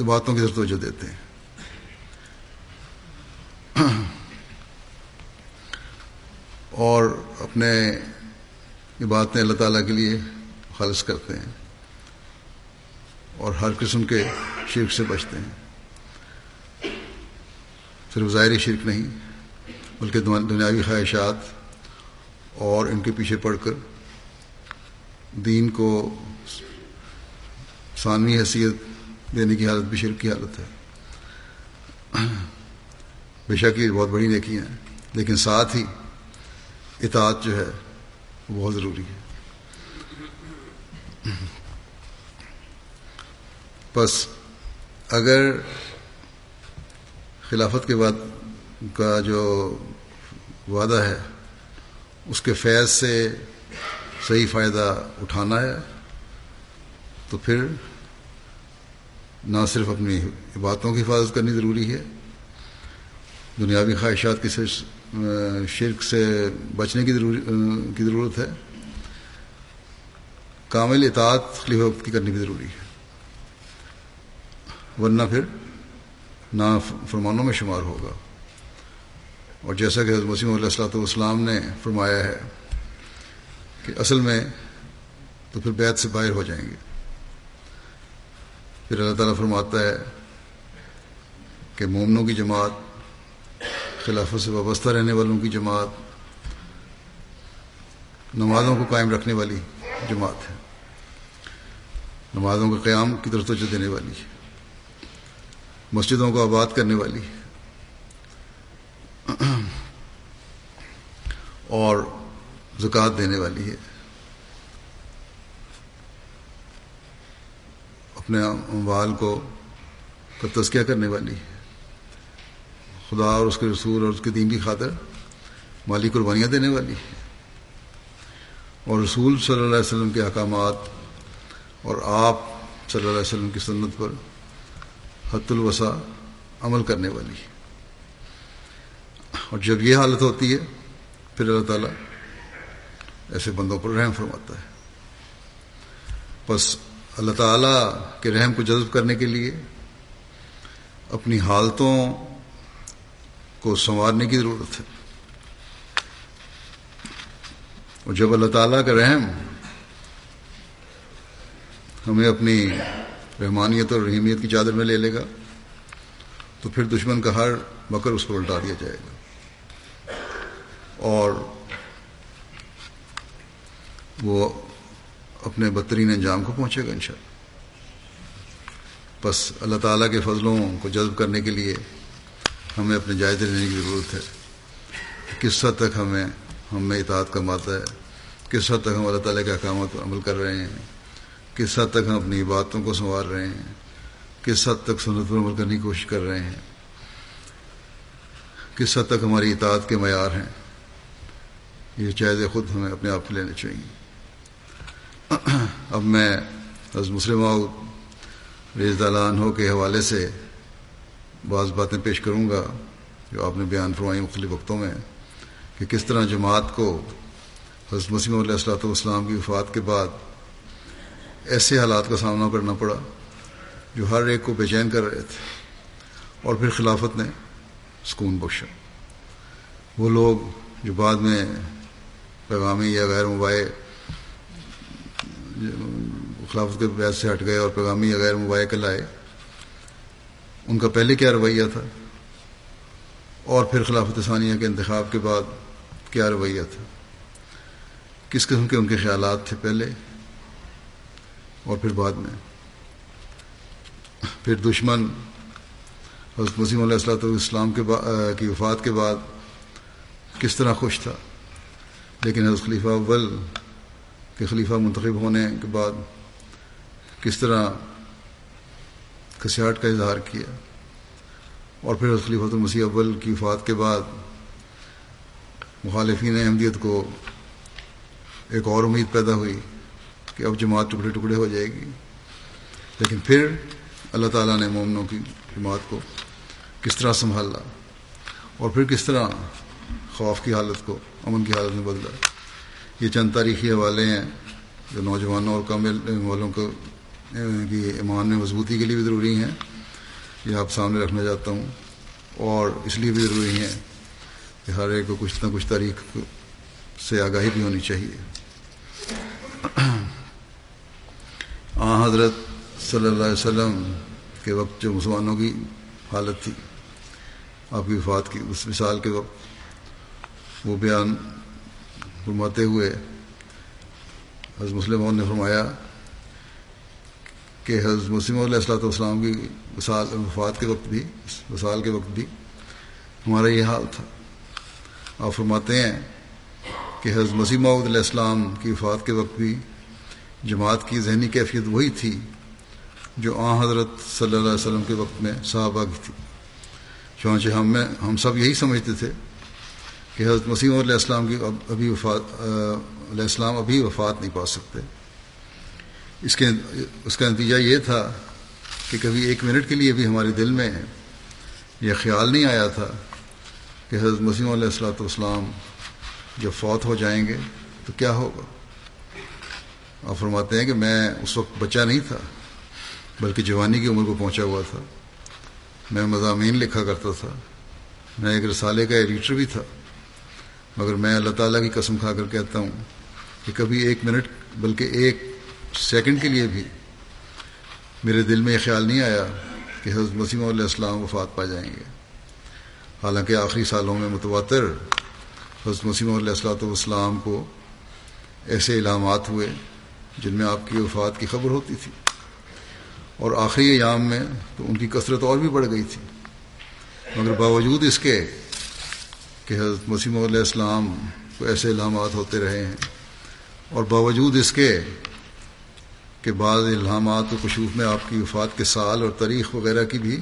باتوں کی طرف توجہ دیتے ہیں۔ اور اپنے باتیں اللہ تعالیٰ کے لیے خالص کرتے ہیں اور ہر قسم کے شرک سے بچتے ہیں۔ صرف ظاہری شرک نہیں، بلکہ دنیاوی خواہشات اور ان کے پیچھے پڑھ کر دین کو ثانوی حیثیت دینے کی حالت بھی شرک کی حالت ہے۔ بے شک یہ بہت بڑی نیکیاں ہیں، لیکن ساتھ ہی اطاعت جو ہے وہ بہت ضروری ہے۔ بس اگر خلافت کے بعد کا جو وعدہ ہے، اس کے فیض سے صحیح فائدہ اٹھانا ہے، تو پھر نہ صرف اپنی باتوں کی حفاظت کرنی ضروری ہے دنیاوی خواہشات کی شرک سے بچنے کی کی ضرورت ہے۔ کامل اطاعت خلیف وقت کی کرنی بھی ضروری ہے۔ ورنہ پھر نہ فرمانوں میں شمار ہوگا۔ اور جیسا کہ حضرت مسیم علیہ السلاۃ والسلام نے فرمایا ہے کہ اصل میں تو پھر بیت سے باہر ہو جائیں گے۔ پھر اللہ تعالیٰ فرماتا ہے کہ مومنوں کی جماعت خلافت سے وابستہ رہنے والوں کی جماعت، نمازوں کو قائم رکھنے والی جماعت ہے۔ نمازوں کے قیام کی طرف توجہ دینے والی ہے۔ مسجدوں کو آباد کرنے والی ہے۔ اور زکوٰۃ دینے والی ہے۔ اپنے اموال کو کا تذکیہ کرنے والی ہے۔ خدا اور اس کے رسول اور اس کے دین کی خاطر مالی قربانیاں دینے والی ہے اور رسول صلی اللہ علیہ وسلم کے احکامات اور آپ صلی اللہ علیہ وسلم کی سنت پر حت الوسا عمل کرنے والی ہے اور جب یہ حالت ہوتی ہے، پھر اللہ تعالیٰ ایسے بندوں پر رحم فرماتا ہے۔ بس اللہ تعالیٰ کے رحم کو جذب کرنے کے لیے اپنی حالتوں کو سنوارنے کی ضرورت ہے۔ اور جب اللہ تعالیٰ کا رحم ہمیں اپنی رحمانیت اور رحیمیت کی چادر میں لے لے گا، تو پھر دشمن کا ہر مکر اس پر الٹا دیا جائے گا۔ اور وہ اپنے بدترین انجام کو پہنچے گا انشاءاللہ۔ بس اللہ تعالیٰ کے فضلوں کو جذب کرنے کے لیے ہمیں اپنے جائزے لینے کی ضرورت ہے۔ کس حد تک ہمیں ہمیں اطاعت کا ماتا ہے؟ کس حد تک ہم اللہ تعالیٰ کے احکامات پر عمل کر رہے ہیں؟ کس حد تک ہم اپنی باتوں کو سنوار رہے ہیں؟ کس حد تک سنت پر عمل کرنے کی کوشش کر رہے ہیں؟ کس حد تک ہماری اطاعت کے معیار ہیں؟ یہ جائزے خود ہمیں اپنے آپ کو لینے چاہیے۔ اب میں از مسلم ریز دالان ہو کے حوالے سے بعض باتیں پیش کروں گا جو آپ نے بیان فرمائی مختلف وقتوں میں کہ کس طرح جماعت کو حضرت مسیم علیہ السلاۃ والسلام کی وفات کے بعد ایسے حالات کا سامنا کرنا پڑا جو ہر ایک کو بے چین کر رہے تھے اور پھر خلافت نے سکون بخشا۔ وہ لوگ جو بعد میں پیغامی یا غیر مبائع خلافت کے بیت سے ہٹ گئے اور پیغامی یا غیر مبائع لائے ان کا پہلے کیا رویہ تھا؟ اور پھر خلافت ثانیہ کے انتخاب کے بعد کیا رویہ تھا؟ کس قسم کے ان کے خیالات تھے پہلے؟ اور پھر بعد میں؟ پھر دشمن حضرت مسیم علیہ السلاۃ والسلام کے کی وفات کے بعد کس طرح خوش تھا؟ لیکن حضرت خلیفہ اول کے خلیفہ منتخب ہونے کے بعد کس طرح کسیاٹ کا اظہار کیا اور پھر حضرت خلیفہ المسیح اول کی وفات کے بعد مخالفین احمدیت کو ایک اور امید پیدا ہوئی کہ اب جماعت ٹکڑے ٹکڑے ہو جائے گی۔ لیکن پھر اللہ تعالیٰ نے مومنوں کی جماعت کو کس طرح سنبھالا اور پھر کس طرح خوف کی حالت کو، امن کی حالت میں بدلا۔ یہ چند تاریخی حوالے ہیں جو نوجوانوں اور کم والوں کو کی ایمان میں مضبوطی کے لیے بھی ضروری ہیں، یہ آپ سامنے رکھنا چاہتا ہوں، اور اس لیے بھی ضروری ہیں کہ ہر ایک کو کچھ نہ کچھ تاریخ سے آگاہی بھی ہونی چاہیے۔ آ، حضرت صلی اللہ علیہ وسلم کے وقت جو مسلمانوں کی حالت تھی، آپ کی وفات کی، اس مثال کے وقت وہ بیان فرماتے ہوئے حضرت مسلم نے فرمایا کہ حضرت مسلم علیہ السلاۃ والسلام کی وصال وفات کے وقت بھی وصال کے وقت بھی ہمارا یہ حال تھا۔ آپ فرماتے ہیں کہ حضرت مسیم علیہ السلام کی وفات کے وقت بھی جماعت کی ذہنی کیفیت وہی تھی جو آ حضرت صلی اللہ علیہ وسلم کے وقت میں صحابہ کی تھی۔ چونچہ ہم میں ہم سب یہی سمجھتے تھے کہ حضرت مسیم علیہ السلام کی ابھی وفات علیہ السلام ابھی وفات نہیں پا سکتے۔ اس کے اس کا نتیجہ یہ تھا کہ کبھی ایک منٹ کے لیے بھی ہمارے دل میں یہ خیال نہیں آیا تھا کہ حضرت مسیم علیہ السلاۃ والسلام جب فوت ہو جائیں گے تو کیا ہوگا؟ آپ فرماتے ہیں کہ میں اس وقت بچہ نہیں تھا، بلکہ جوانی کی عمر کو پہنچا ہوا تھا۔ میں مضامین لکھا کرتا تھا، میں ایک رسالے کا ایڈیٹر بھی تھا۔ مگر میں اللہ تعالیٰ کی قسم کھا کر کہتا ہوں کہ کبھی ایک منٹ، بلکہ ایک سیکنڈ کے لیے بھی میرے دل میں یہ خیال نہیں آیا کہ حضرت مسیم علیہ السلام وفات پا جائیں گے۔ حالانکہ آخری سالوں میں متواتر حضرت مسیم علیہ السلاۃ والسلام کو ایسے علامات ہوئے جن میں آپ کی وفات کی خبر ہوتی تھی۔ اور آخری ایام میں تو ان کی کثرت اور بھی بڑھ گئی تھی۔ مگر باوجود اس کے کہ حضرت مسیم علیہ السلام کو ایسے علامات ہوتے رہے ہیں اور باوجود اس کے کہ بعض الہامات و کشوف میں آپ کی وفات کے سال اور تاریخ وغیرہ کی بھی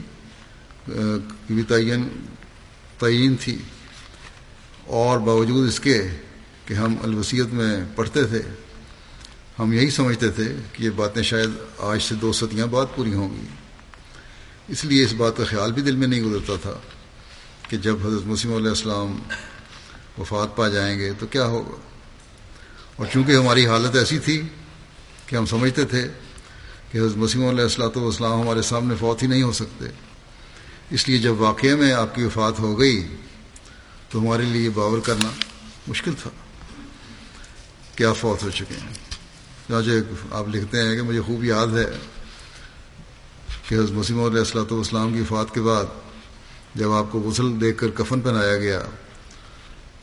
کی بھی تعین تعین تھی۔ اور باوجود اس کے کہ ہم الوسیت میں پڑھتے تھے، ہم یہی سمجھتے تھے کہ یہ باتیں شاید آج سے دو صدیاں بعد پوری ہوں گی۔ اس لیے اس بات کا خیال بھی دل میں نہیں گزرتا تھا کہ جب حضرت مسیم علیہ السلام وفات پا جائیں گے تو کیا ہوگا۔ اور چونکہ ہماری حالت ایسی تھی کہ ہم سمجھتے تھے کہ حضرت مسیم علیہ السلاۃ والسلام ہمارے سامنے فوت ہی نہیں ہو سکتے۔ اس لیے جب واقعے میں آپ کی وفات ہو گئی تو ہمارے لیے یہ باور کرنا مشکل تھا کہ آپ فوت ہو چکے ہیں۔ چنانچہ آپ لکھتے ہیں کہ مجھے خوب یاد ہے کہ حضرت مسیم علیہ السلاۃ والسلام کی وفات کے بعد جب آپ کو غسل دیکھ کر کفن پہنایا گیا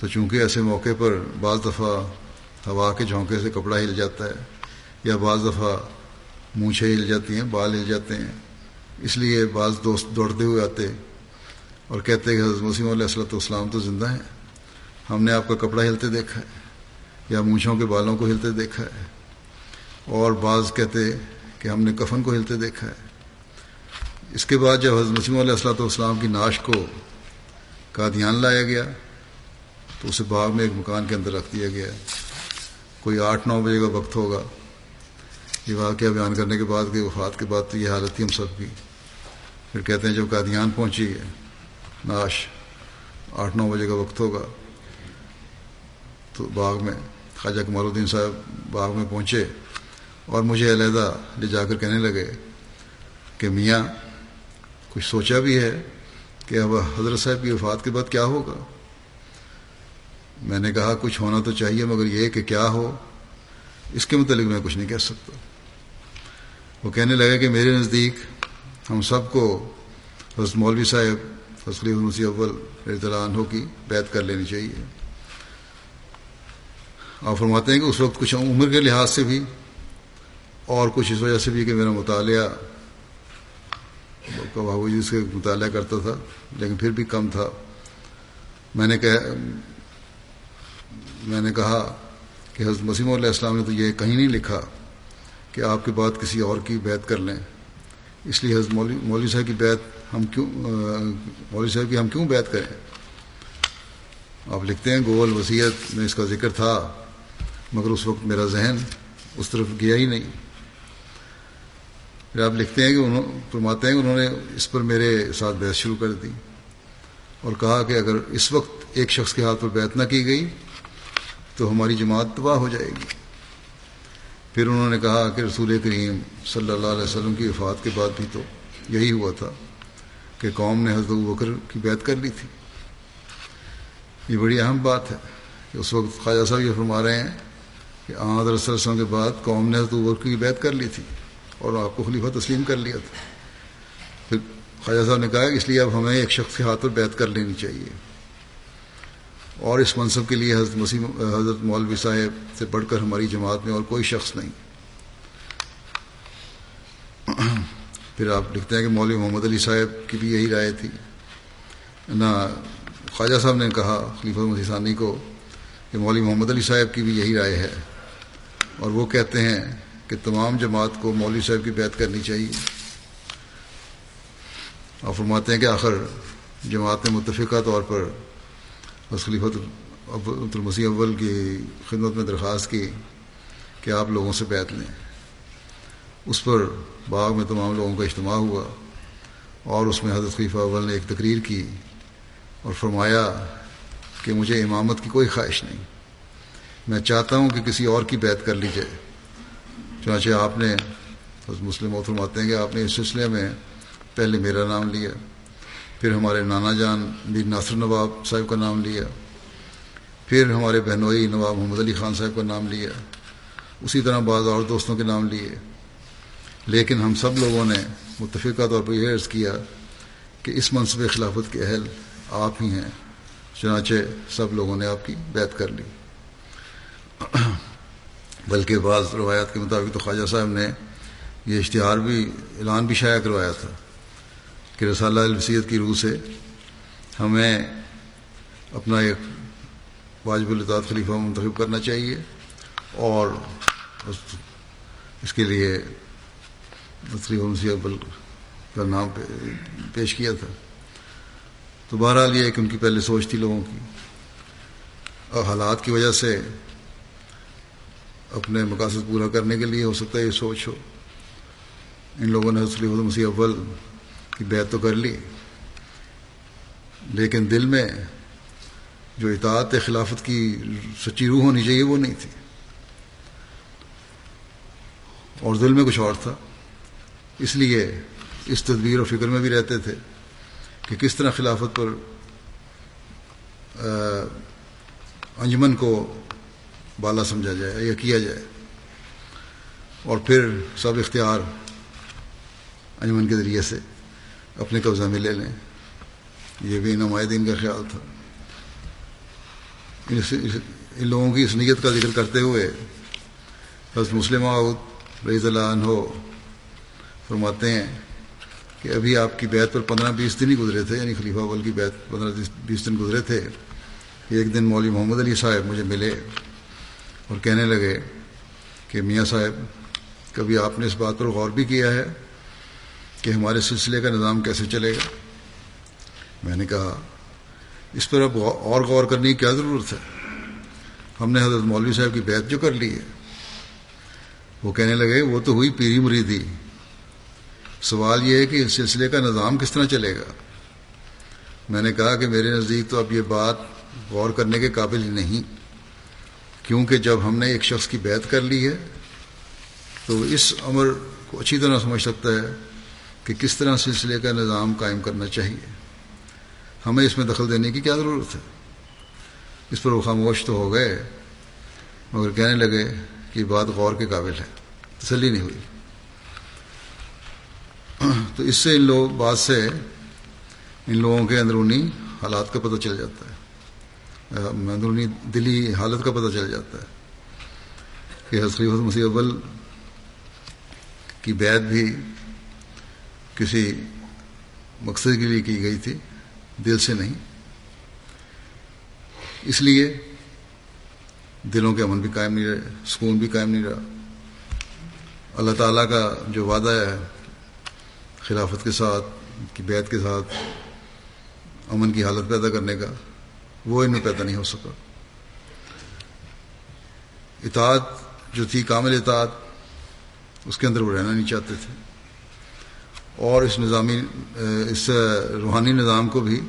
تو چونکہ ایسے موقع پر بعض دفعہ ہوا کے جھونکے سے کپڑا ہل جاتا ہے یا بعض دفعہ مونچھیں ہل جاتی ہیں، بال ہل جاتے ہیں۔ اس لیے بعض دوست دوڑتے ہوئے آتے اور کہتے ہیں کہ حضرت مسیم علیہ السلۃ والسلام تو زندہ ہیں۔ ہم نے آپ کا کپڑا ہلتے دیکھا ہے یا مونچھوں کے بالوں کو ہلتے دیکھا ہے۔ اور بعض کہتے کہ ہم نے کفن کو ہلتے دیکھا ہے۔ اس کے بعد جب حضرت مسیم علیہ السلاۃ والسلام کی ناش کو قادیان لایا گیا، تو اسے باغ میں ایک مکان کے اندر رکھ دیا گیا۔ کوئی آٹھ نو بجے کا وقت ہوگا۔ یہ واقعہ بیان کرنے کے بعد کہ وفات کے بعد تو یہ حالت تھی ہم سب کی۔ پھر کہتے ہیں جب قادیان پہنچی ہے ناش آٹھ نو بجے کا وقت ہوگا، تو باغ میں خواجہ کمال الدین صاحب باغ میں پہنچے اور مجھے علیحدہ لے جا کر کہنے لگے کہ میاں، کچھ سوچا بھی ہے کہ اب حضرت صاحب کی وفات کے بعد کیا ہوگا؟ میں نے کہا، کچھ ہونا تو چاہیے، مگر یہ کہ کیا ہو؟ اس کے متعلق میں کچھ نہیں کہہ سکتا۔ وہ کہنے لگا کہ میرے نزدیک ہم سب کو حضرت مولوی صاحب فصلی مسیح اول اطلاع عنہ کی بیت کر لینی چاہیے۔ آپ فرماتے ہیں کہ اس وقت کچھ عمر کے لحاظ سے بھی اور کچھ اس وجہ سے بھی کہ میرا مطالعہ بابو جی سے مطالعہ کرتا تھا، لیکن پھر بھی کم تھا۔ میں نے کہا، میں نے کہا کہ حضرت مسیم علیہ السلام نے تو یہ کہیں نہیں لکھا۔ کہ آپ کے بعد کسی اور کی بیت کر لیں۔ اس لیے حضرت مولوی صاحب کی بیت ہم کیوں مولوی صاحب کی ہم کیوں بیت کریں؟ آپ لکھتے ہیں گول وصیت میں اس کا ذکر تھا، مگر اس وقت میرا ذہن اس طرف گیا ہی نہیں۔ پھر آپ لکھتے ہیں کہ انہوں فرماتے ہیں کہ انہوں نے اس پر میرے ساتھ بحث شروع کر دی اور کہا کہ اگر اس وقت ایک شخص کے ہاتھ پر بیت نہ کی گئی تو ہماری جماعت تباہ ہو جائے گی۔ پھر انہوں نے کہا کہ رسول کریم صلی اللہ علیہ وسلم کی وفات کے بعد بھی تو یہی ہوا تھا کہ قوم نے حضرت بکر کی بیت کر لی تھی۔ یہ بڑی اہم بات ہے۔ کہ اس وقت خواجہ صاحب یہ فرما رہے ہیں کہ آمد رسول وسلم کے بعد قوم نے حضرت بکر کی بیت کر لی تھی اور آپ کو خلیفہ تسلیم کر لیا تھا۔ پھر خواجہ صاحب نے کہا کہ اس لیے اب ہمیں ایک شخص کے ہاتھ پر بیت کر لینی چاہیے۔ اور اس منصب کے لیے حضرت مسیم حضرت مولوی صاحب سے بڑھ کر ہماری جماعت میں اور کوئی شخص نہیں۔ پھر آپ لکھتے ہیں کہ مولوی محمد علی صاحب کی بھی یہی رائے تھی۔ نہ خواجہ صاحب نے کہا، خلیفہ مسیح ثانی کو کہ مولوی محمد علی صاحب کی بھی یہی رائے ہے۔ اور وہ کہتے ہیں کہ تمام جماعت کو مولوی صاحب کی بیعت کرنی چاہیے۔ اور فرماتے ہیں کہ آخر جماعت نے متفقہ طور پر خلیفۃ المسیح اول کی خدمت میں درخواست کی کہ آپ لوگوں سے بیعت لیں۔ اس پر باغ میں تمام لوگوں کا اجتماع ہوا اور اس میں حضرت خلیفہ اول نے ایک تقریر کی اور فرمایا کہ مجھے امامت کی کوئی خواہش نہیں۔ میں چاہتا ہوں کہ کسی اور کی بیعت کر لی جائے۔ چنانچہ آپ نے مسلم فرماتے ہیں کہ آپ نے اس سلسلے میں پہلے میرا نام لیا۔ پھر ہمارے نانا جان میر ناصر نواب صاحب کا نام لیا۔ پھر ہمارے بہنوئی نواب محمد علی خان صاحب کا نام لیا۔ اسی طرح بعض اور دوستوں کے نام لیے۔ لیکن ہم سب لوگوں نے متفقہ طور پر یہ عرض کیا کہ اس منصب خلافت کے اہل آپ ہی ہیں۔ چنانچہ سب لوگوں نے آپ کی بیعت کر لی۔ بلکہ بعض روایات کے مطابق تو خواجہ صاحب نے یہ اشتہار بھی، اعلان بھی شائع کروایا تھا۔ کہ رسالہ الوسیت کی روح سے ہمیں اپنا ایک واجب الطاط خلیفہ منتخب کرنا چاہیے اور اس کے لیے خلیفہ اول کا نام پیش کیا تھا۔ تو بہرحال یہ کہ ان کی پہلے سوچ تھی لوگوں کی۔ اور حالات کی وجہ سے اپنے مقاصد پورا کرنے کے لیے ہو سکتا ہے یہ سوچ ہو۔ ان لوگوں نے حضرت مسیح اول کی بیعت تو کر لی۔ لیکن دل میں جو اطاعت خلافت کی سچی روح ہونی چاہیے وہ نہیں تھی۔ اور دل میں کچھ اور تھا۔ اس لیے اس تدبیر و فکر میں بھی رہتے تھے کہ کس طرح خلافت پر انجمن کو بالا سمجھا جائے یا کیا جائے۔ اور پھر سب اختیار انجمن کے ذریعے سے۔ اپنے قبضہ میں لے لیں۔ یہ بھی نمائندین کا خیال تھا۔ ان لوگوں کی اس نیت کا ذکر کرتے ہوئے بس مسلم عود رضی اللہ عنہ فرماتے ہیں کہ ابھی آپ کی بیت پر پندرہ بیس دن ہی گزرے تھے یعنی خلیفہ اول کی بیت پندرہ بیس دن گزرے تھے۔ ایک دن مولوی محمد علی صاحب مجھے ملے اور کہنے لگے کہ میاں صاحب، کبھی آپ نے اس بات پر غور بھی کیا ہے؟ کہ ہمارے سلسلے کا نظام کیسے چلے گا؟ میں نے کہا، اس پر اب اور غور کرنے کی کیا ضرورت ہے؟ ہم نے حضرت مولوی صاحب کی بیعت جو کر لی ہے۔ وہ کہنے لگے، وہ تو ہوئی پیری مریدی۔ سوال یہ ہے کہ اس سلسلے کا نظام کس طرح چلے گا؟ میں نے کہا کہ میرے نزدیک تو اب یہ بات غور کرنے کے قابل ہی نہیں، کیونکہ جب ہم نے ایک شخص کی بیعت کر لی ہے، تو اس عمر کو اچھی طرح سمجھ سکتا ہے۔ کہ کس طرح سلسلے کا نظام قائم کرنا چاہیے۔ ہمیں اس میں دخل دینے کی کیا ضرورت ہے؟ اس پر وہ خاموش تو ہو گئے، مگر کہنے لگے کہ بات غور کے قابل ہے، تسلی نہیں ہوئی۔ تو اس سے ان لوگ بات سے ان لوگوں کے اندرونی حالات کا پتہ چل جاتا ہے۔ اندرونی دلی حالت کا پتہ چل جاتا ہے کہ حسریف مسیح اول کی بیعت بھی کسی مقصد کے لیے کی گئی تھی؟ دل سے نہیں. اس لیے دلوں کے امن بھی قائم نہیں رہے، سکون بھی قائم نہیں رہا. اللہ تعالیٰ کا جو وعدہ ہے، خلافت کے ساتھ کی بیت کے ساتھ امن کی حالت پیدا کرنے کا، وہ ان میں پیدا نہیں ہو سکا. اطاعت جو تھی، کامل اطاعت، اس کے اندر وہ رہنا نہیں چاہتے تھے. اور اس نظامی، اس روحانی نظام کو بھی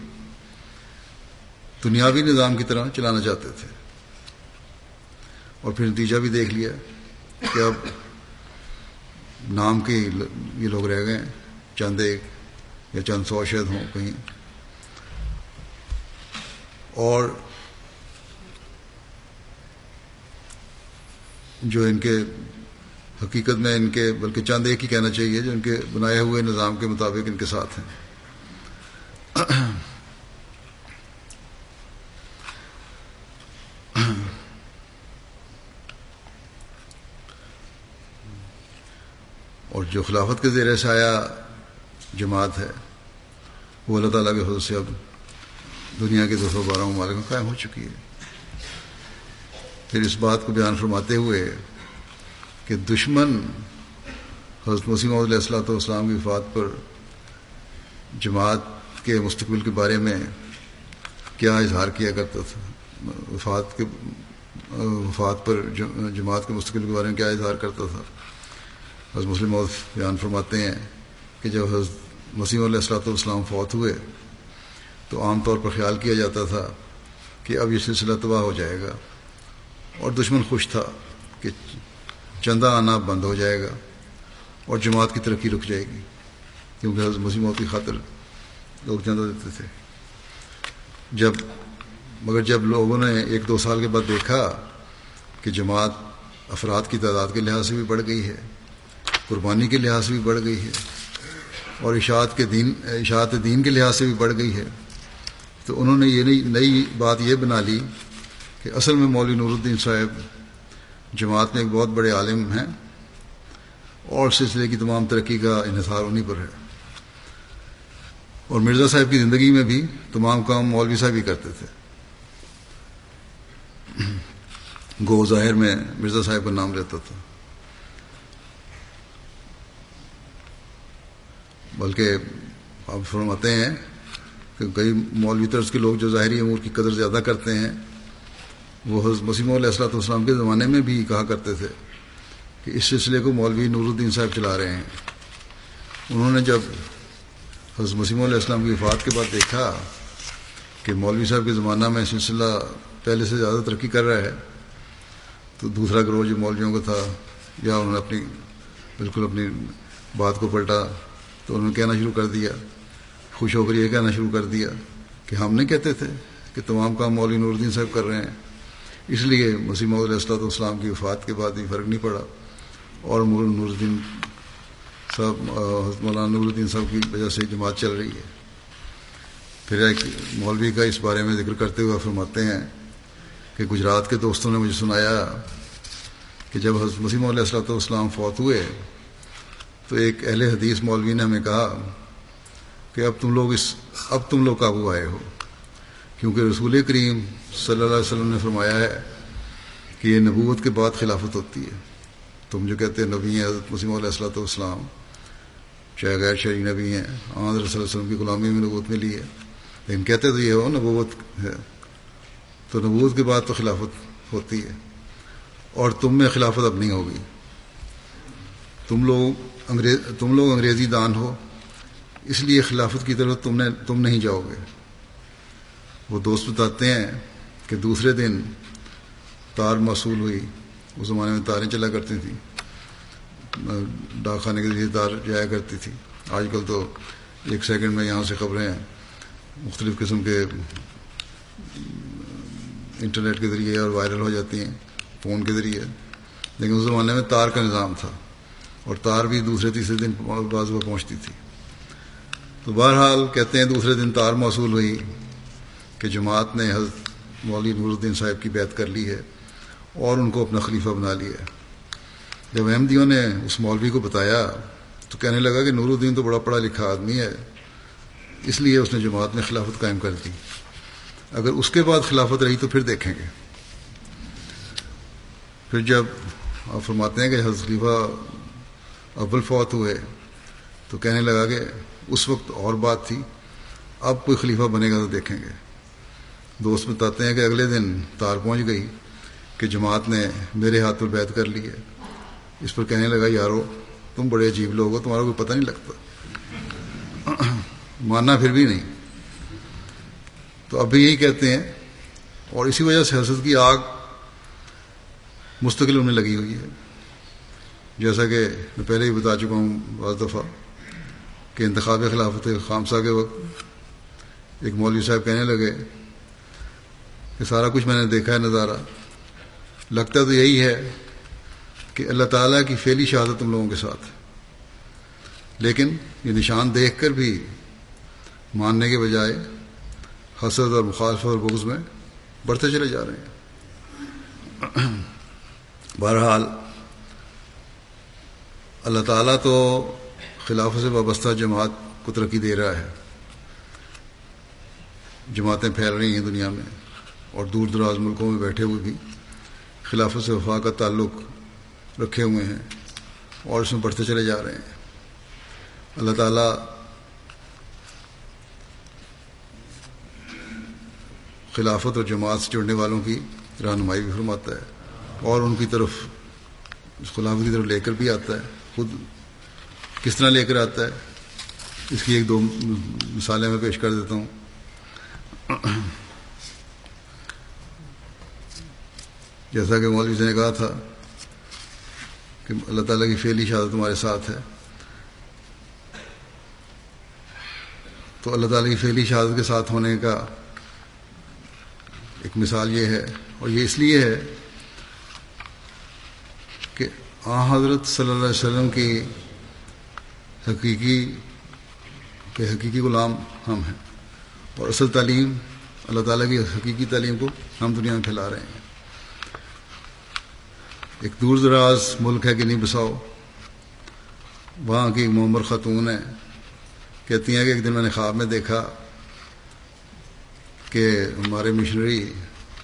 دنیاوی نظام کی طرح چلانا چاہتے تھے۔ اور پھر نتیجہ بھی دیکھ لیا کہ اب نام کے یہ لوگ رہ گئے چند ایک یا چند سو شاید ہوں کہیں۔ اور جو ان کے حقیقت میں ان کے، بلکہ چند ایک ہی کہنا چاہیے جو ان کے بنائے ہوئے نظام کے مطابق ان کے ساتھ ہیں۔ اور جو خلافت کے زیر سایہ جماعت ہے، وہ اللہ تعالیٰ کے حضرت سے اب دنیا کے دو سو بارہ ممالک میں قائم ہو چکی ہے۔ پھر اس بات کو بیان فرماتے ہوئے کہ دشمن حضرت مسیم علیہ السلاۃ والسلام کی وفات پر جماعت کے مستقبل کے بارے میں کیا اظہار کیا کرتا تھا؟ وفات کے وفات پر جماعت کے مستقبل کے بارے میں کیا اظہار کرتا تھا؟ حضرت مسلم بیان فرماتے ہیں کہ جب حضرت مسیم علیہ السلاۃ والسلام فوت ہوئے تو عام طور پر خیال کیا جاتا تھا کہ اب یہ سلسلہ تباہ ہو جائے گا اور دشمن خوش تھا کہ چندہ آنا بند ہو جائے گا اور جماعت کی ترقی رک جائے گی، کیونکہ حضرت مسیم کی خاطر لوگ چندہ دیتے تھے۔ جب، مگر جب لوگوں نے ایک دو سال کے بعد دیکھا کہ جماعت افراد کی تعداد کے لحاظ سے بھی بڑھ گئی ہے، قربانی کے لحاظ سے بھی بڑھ گئی ہے، اور اشاعت کے دین، اشاعت دین کے لحاظ سے بھی بڑھ گئی ہے، تو انہوں نے یہ نئی نئی بات یہ بنا لی کہ اصل میں مولوی نور الدین صاحب جماعت میں ایک بہت بڑے عالم ہیں اور سلسلے کی تمام ترقی کا انحصار انہیں پر ہے۔ اور مرزا صاحب کی زندگی میں بھی تمام کام مولوی صاحب ہی کرتے تھے۔ گو ظاہر میں مرزا صاحب کا نام لیتا تھا۔ بلکہ آپ فرماتے ہیں کہ کئی مولوی طرز کے لوگ جو ظاہری امور کی قدر زیادہ کرتے ہیں وہ حضرت مسیم علیہ السلاۃ والسلام کے زمانے میں بھی کہا کرتے تھے کہ اس سلسلے کو مولوی نور الدین صاحب چلا رہے ہیں۔ انہوں نے جب حضرت مسیم علیہ السلام کی وفات کے بعد دیکھا کہ مولوی صاحب کے زمانہ میں سلسلہ پہلے سے زیادہ ترقی کر رہا ہے، تو دوسرا گروہ جو مولویوں کا تھا، یا انہوں نے اپنی بالکل اپنی بات کو پلٹا، تو انہوں نے کہنا شروع کر دیا، خوش ہو کر یہ کہنا شروع کر دیا کہ ہم نہیں کہتے تھے کہ تمام کام مولوی نور الدین صاحب کر رہے ہیں۔ اس لیے مسیم علیہ السلاۃ والسلام کی وفات کے بعد بھی فرق نہیں پڑا۔ اور نور الدین صاحب حضرت مولانا نور الدین صاحب کی وجہ سے جماعت چل رہی ہے۔ پھر ایک مولوی کا اس بارے میں ذکر کرتے ہوئے فرماتے ہیں کہ گجرات کے دوستوں نے مجھے سنایا کہ جب حضرت مسیم علیہ السلۃ والسلام فوت ہوئے تو ایک اہل حدیث مولوی نے ہمیں کہا کہ اب تم لوگ اس، اب تم لوگ قابو آئے ہو، کیونکہ رسول کریم صلی اللہ علیہ وسلم نے فرمایا ہے کہ یہ نبوت کے بعد خلافت ہوتی ہے۔ تم جو کہتے ہیں نبی ہیں، حضرت مسیم علیہ السلۃ والسلام، چاہے غیر شہری نبی ہیں، آن رسول وسلم کی غلامی میں نبوت ملی ہے۔ لیکن کہتے تو یہ ہو، نبوت ہے۔ تو نبوت کے بعد تو خلافت ہوتی ہے۔ اور تم میں خلافت اب نہیں ہوگی۔ تم لوگ انگریز، تم لوگ انگریزی دان ہو، اس لیے خلافت کی طرف تم نے، تم نہیں جاؤ گے۔ وہ دوست بتاتے ہیں کہ دوسرے دن تار موصول ہوئی۔ اس زمانے میں تاریں چلا کرتی تھیں۔ ڈاک خانے کے ذریعے تار جایا کرتی تھی۔ آج کل تو ایک سیکنڈ میں یہاں سے خبریں ہیں۔ مختلف قسم کے انٹرنیٹ کے ذریعے اور وائرل ہو جاتی ہیں، فون کے ذریعے۔ لیکن اس زمانے میں تار کا نظام تھا اور تار بھی دوسرے تیسرے دن بعض وہ پہنچتی تھی۔ تو بہرحال کہتے ہیں دوسرے دن تار موصول ہوئی کہ جماعت نے حضرت مولوی نور الدین صاحب کی بیعت کر لی ہے اور ان کو اپنا خلیفہ بنا لیا ہے۔ جب احمدیوں نے اس مولوی کو بتایا تو کہنے لگا کہ نور الدین تو بڑا پڑھا لکھا آدمی ہے، اس لیے اس نے جماعت میں خلافت قائم کر دی۔ اگر اس کے بعد خلافت رہی تو پھر دیکھیں گے۔ پھر جب آپ فرماتے ہیں کہ حضرت خلیفہ اول فوت ہوئے تو کہنے لگا کہ اس وقت اور بات تھی، اب کوئی خلیفہ بنے گا تو دیکھیں گے۔ دوست بتاتے ہیں کہ اگلے دن تار پہنچ گئی کہ جماعت نے میرے ہاتھ پر بیت کر لی ہے۔ اس پر کہنے لگا، یارو، تم بڑے عجیب لوگ ہو، تمہارا کوئی پتہ نہیں لگتا۔ ماننا پھر بھی نہیں۔ تو اب بھی یہی کہتے ہیں اور اسی وجہ سے حسد کی آگ مستقل انہیں لگی ہوئی ہے۔ جیسا کہ میں پہلے ہی بتا چکا ہوں بعض دفعہ کہ انتخاب خلافت خامسہ کے وقت ایک مولوی صاحب کہنے لگے کہ سارا کچھ میں نے دیکھا ہے نظارہ۔ لگتا تو یہی ہے کہ اللہ تعالیٰ کی فیلی شہادت تم لوگوں کے ساتھ لیکن یہ نشان دیکھ کر بھی ماننے کے بجائے حسد اور مخالفت اور بغض میں بڑھتے چلے جا رہے ہیں۔ بہرحال اللہ تعالیٰ تو خلاف سے وابستہ جماعت کو ترقی دے رہا ہے۔ جماعتیں پھیل رہی ہیں دنیا میں۔ اور دور دراز ملکوں میں بیٹھے ہوئے بھی خلافت سے وفا کا تعلق رکھے ہوئے ہیں اور اس میں بڑھتے چلے جا رہے ہیں۔ اللہ تعالیٰ خلافت اور جماعت سے جڑنے والوں کی رہنمائی بھی فرماتا ہے اور ان کی طرف اس خلافت کی طرف لے کر بھی آتا ہے۔ خود کس طرح لے کر آتا ہے؟ اس کی ایک دو مثالیں میں پیش کر دیتا ہوں۔ جیسا کہ مولوی سے نے کہا تھا کہ اللہ تعالیٰ کی فیلی شہادت تمہارے ساتھ ہے۔ تو اللہ تعالیٰ کی فیلی شہادت کے ساتھ ہونے کا ایک مثال یہ ہے اور یہ اس لیے ہے کہ آ حضرت صلی اللہ علیہ وسلم کی حقیقی کے حقیقی غلام ہم ہیں اور اصل تعلیم اللہ تعالیٰ کی حقیقی تعلیم کو ہم دنیا میں پھیلا رہے ہیں۔ ایک دور دراز ملک ہے کہ نہیں بساؤ؟ وہاں کی معمر خاتون ہے کہتی ہیں کہ ایک دن میں نے خواب میں دیکھا کہ ہمارے مشنری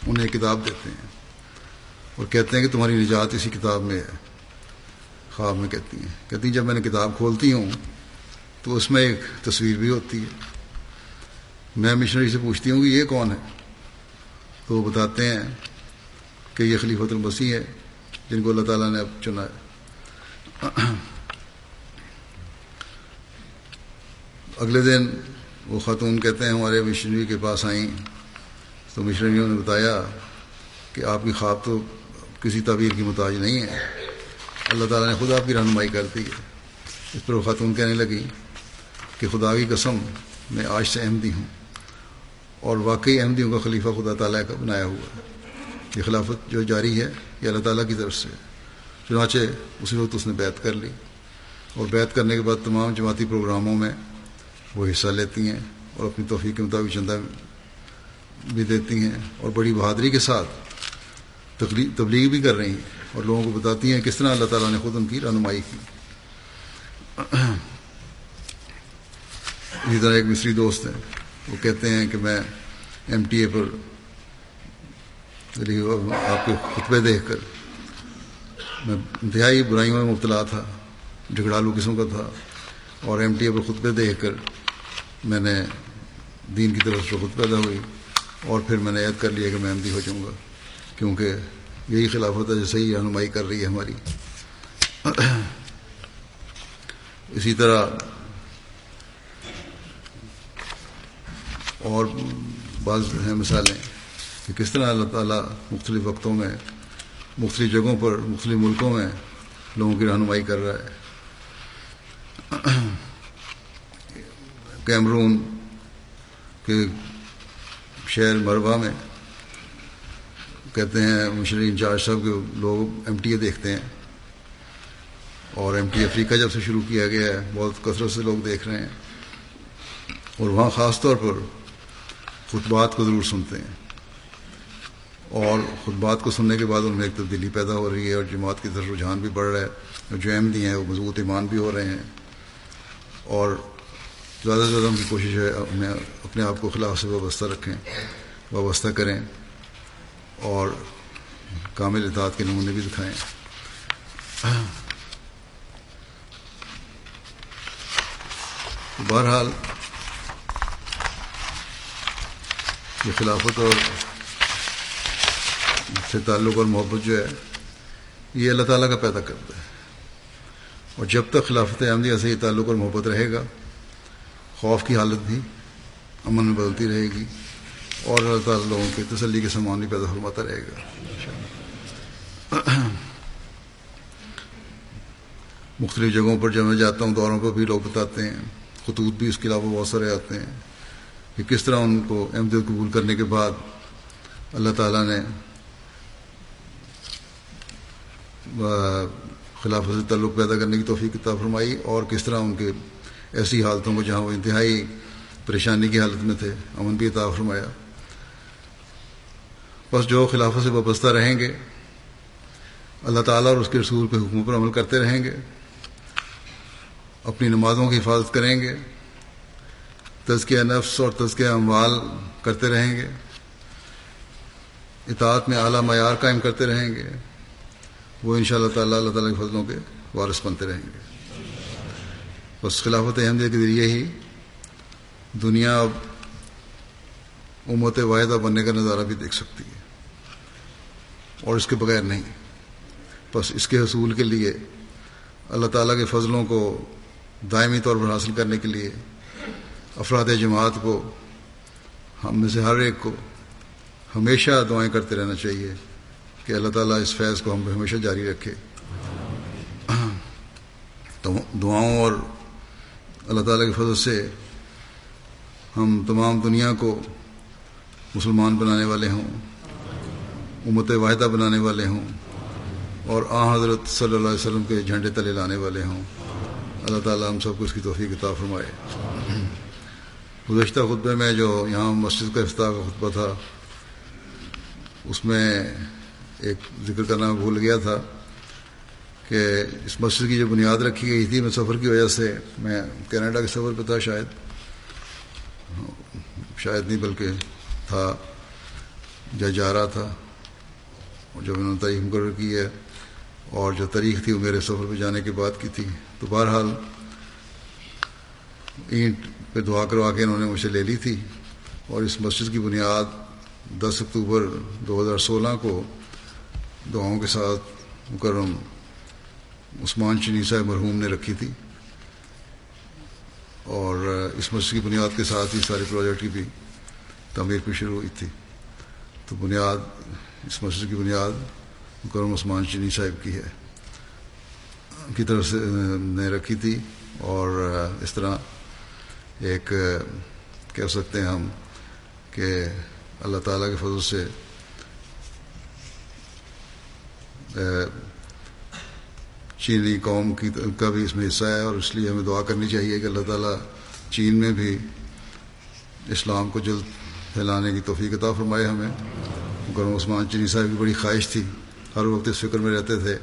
انہیں کتاب دیتے ہیں اور کہتے ہیں کہ تمہاری نجات اسی کتاب میں ہے۔ خواب میں کہتی ہیں۔ کہتی ہیں، جب میں نے کتاب کھولتی ہوں تو اس میں ایک تصویر بھی ہوتی ہے۔ میں مشنری سے پوچھتی ہوں کہ یہ کون ہے؟ تو وہ بتاتے ہیں کہ یہ خلیفۃ المسیح ہے۔ جن کو اللہ تعالیٰ نے اب چنا ہے۔ اگلے دن وہ خاتون کہتے ہیں، ہمارے مشنری کے پاس آئیں۔ تو مشنریوں نے بتایا کہ آپ کی خواب تو کسی تعبیر کی محتاج نہیں ہے۔ اللہ تعالیٰ نے خود آپ کی رہنمائی کر دی۔ ہے اس پر وہ خاتون کہنے لگی کہ خدا کی قسم، میں آج سے احمدی ہوں اور واقعی احمدیوں کا خلیفہ خدا تعالیٰ کا بنایا ہوا ہے۔ یہ خلافت جو جاری ہے یہ اللہ تعالیٰ کی طرف سے چنانچہ اسی وقت اس نے بیت کر لی۔ اور بیت کرنے کے بعد تمام جماعتی پروگراموں میں وہ حصہ لیتی ہیں اور اپنی توفیق کے مطابق چندہ بھی دیتی ہیں اور بڑی بہادری کے ساتھ تبلیغ بھی کر رہی ہیں اور لوگوں کو بتاتی ہیں کس طرح اللہ تعالیٰ نے خود ان کی رہنمائی کی۔ اسی طرح ایک مصری دوست ہیں، وہ کہتے ہیں کہ میں ایم ٹی اے پر آپ کے خطبے دیکھ کر میں انتہائی برائیوں میں مبتلا تھا، جھگڑالو قسم کا تھا، اور ایم ٹی اے پر خطبے دیکھ کر میں نے دین کی طرف سے خود پیدا ہوئی اور پھر میں نے عید کر لیا کہ میں احمدی ہو جاؤں گا، کیونکہ یہی خلاف ہوتا ہے جو صحیح رہنمائی کر رہی ہے ہماری۔ اسی طرح اور بعض ہیں مثالیں۔ کہ کس طرح اللہ تعالیٰ مختلف وقتوں میں، مختلف جگہوں پر، مختلف ملکوں میں لوگوں کی رہنمائی کر رہا ہے۔ کیمرون کے شہر مربع میں کہتے ہیں مشرق انچارج صاحب کے لوگ ایم ٹی اے دیکھتے ہیں۔ اور ایم ٹی افریقہ جب سے شروع کیا گیا ہے، بہت کثرت سے لوگ دیکھ رہے ہیں۔ اور وہاں خاص طور پر خطبات کو ضرور سنتے ہیں۔ اور خطبات کو سننے کے بعد ان میں ایک تبدیلی پیدا ہو رہی ہے اور جماعت کی طرف رجحان بھی بڑھ رہا ہے اور جو احمدی ہیں وہ مضبوط ایمان بھی ہو رہے ہیں اور زیادہ سے زیادہ ان کی کوشش ہے اپنے آپ کو خلاف سے وابستہ رکھیں، وابستہ کریں اور کامل اطاعت کے نمونے بھی دکھائیں۔ بہرحال یہ خلافت اور سے تعلق اور محبت جو ہے، یہ اللہ تعالیٰ کا پیدا کرتا ہے۔ اور جب تک خلافت احمدیہ سے یہ تعلق اور محبت رہے گا، خوف کی حالت بھی امن میں بدلتی رہے گی اور اللہ تعالیٰ لوگوں کے تسلی کے سامان بھی پیدا فرماتا رہے گا۔ مختلف جگہوں پر جب میں جاتا ہوں، دوروں پر بھی لوگ بتاتے ہیں، خطوط بھی اس کے علاوہ بہت سارے آتے ہیں کہ کس طرح ان کو احمد قبول کرنے کے بعد اللہ تعالیٰ نے خلاف سے تعلق پیدا کرنے کی توفیق کتاب فرمائی اور کس طرح ان کے ایسی حالتوں کو جہاں وہ انتہائی پریشانی کی حالت میں تھے، امن بھی عطا فرمایا۔ بس جو خلافت سے وابستہ رہیں گے، اللہ تعالیٰ اور اس کے رسول کے حکم پر عمل کرتے رہیں گے، اپنی نمازوں کی حفاظت کریں گے، تزکیہ نفس اور تزکیہ اموال کرتے رہیں گے، اطاعت میں اعلیٰ معیار قائم کرتے رہیں گے۔ وہ ان شاء اللہ تعالیٰ اللہ تعالیٰ کے فضلوں کے وارث بنتے رہیں گے۔ بس خلافت احمدیہ کے ذریعے ہی دنیا اب امت واحدہ بننے کا نظارہ بھی دیکھ سکتی ہے اور اس کے بغیر نہیں۔ بس اس کے حصول کے لیے اللہ تعالیٰ کے فضلوں کو دائمی طور پر حاصل کرنے کے لیے، افراد جماعت کو، ہم میں سے ہر ایک کو ہمیشہ دعائیں کرتے رہنا چاہیے۔ کہ اللہ تعالیٰ اس فیض کو ہم ہمیشہ جاری رکھے۔ تو دعاؤں اور اللہ تعالیٰ کے فضل سے ہم تمام دنیا کو مسلمان بنانے والے ہوں، امت واحدہ بنانے والے ہوں اور آ حضرت صلی اللہ علیہ وسلم کے جھنڈے تلے لانے والے ہوں۔ اللہ تعالیٰ ہم سب کو اس کی توفیق عطا فرمائے۔ گزشتہ خطبے میں جو یہاں مسجد کا افتاح کا خطبہ تھا، اس میں ایک ذکر کرنا بھول گیا تھا کہ اس مسجد کی جو بنیاد رکھی گئی تھی میں سفر کی وجہ سے، میں کینیڈا کے سفر پہ تھا شاید۔ شاید نہیں بلکہ تھا۔ جا جا رہا تھا۔ جب انہوں نے تاریخ مقرر کی ہے اور جو تاریخ تھی وہ میرے سفر پہ جانے کے بعد کی تھی۔ تو بہرحال اینٹ پہ دعا کروا کے انہوں نے مجھ سے لے لی تھی۔ اور اس مسجد کی بنیاد دس اکتوبر دو ہزار سولہ کو دعاؤں کے ساتھ مکرم عثمان چنی صاحب مرحوم نے رکھی تھی اور اس مسجد کی بنیاد کے ساتھ ہی سارے پروجیکٹ کی بھی تعمیر بھی شروع ہوئی تھی۔ تو بنیاد، اس مسجد کی بنیاد مکرم عثمان چینی صاحب کی ہے۔ کی طرف سے، نے رکھی تھی اور اس طرح ایک، کہہ سکتے ہیں ہم کہ اللہ تعالیٰ کے فضل سے چینی قوم کی کا بھی اس میں حصہ ہے اور اس لیے ہمیں دعا کرنی چاہیے کہ اللہ تعالیٰ چین میں بھی اسلام کو جلد پھیلانے کی توفیق عطا فرمائے ہمیں۔ گرم عثمان چینی صاحب کی بڑی خواہش تھی، ہر وقت اس فکر میں رہتے تھے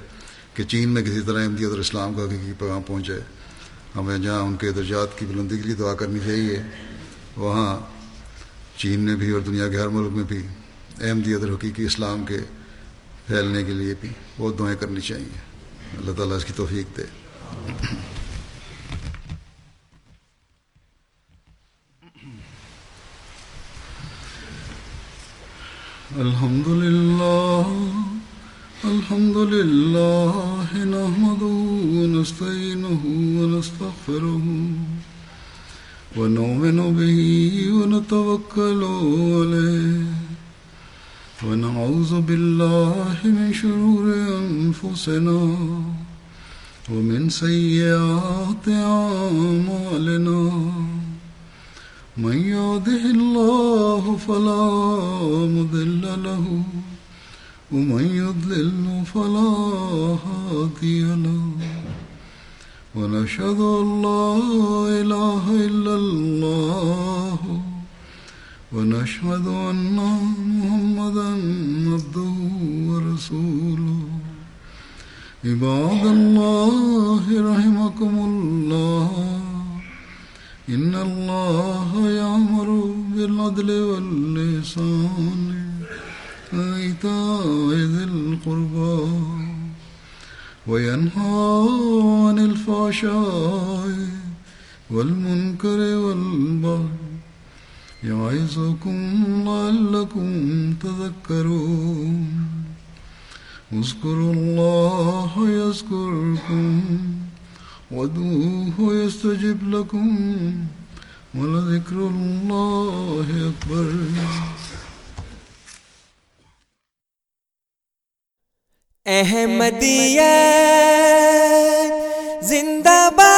کہ چین میں کسی طرح احمدیت اور اسلام کا حقیقی پیغام پہنچے۔ ہمیں جہاں ان کے درجات کی بلندی کے لیے دعا کرنی چاہیے، وہاں چین میں بھی اور دنیا کے ہر ملک میں بھی احمدیت اور حقیقی اسلام کے پھیلنے کے لیے بھی بہت دعائیں کرنی چاہیے۔ اللہ تعالیٰ اس کی توفیق دے۔ الحمد لله الحمد لله نحمده ونستعينه ونستغفره ونؤمن به ونتوكل عليه ونعوذ بالله من شرور أنفسنا ومن سيئات أعمالنا. من يهده الله فلا مضل له، ومن يضلل فلا هادي له. ونشهد أن لا إله إلا الله ونشهد أن محمدا عبده ورسوله. عباد الله رحمكم الله. إن الله يأمر بالعدل واللسان وإيتاء ذي القربى وينهى عن الفحشاء والمنكر والبغي يعظكم لعلكم تذكرون. اذكروا الله يذكركم وادعوه يستجب لكم ولذكر الله أكبر. احمدیت زندہ باد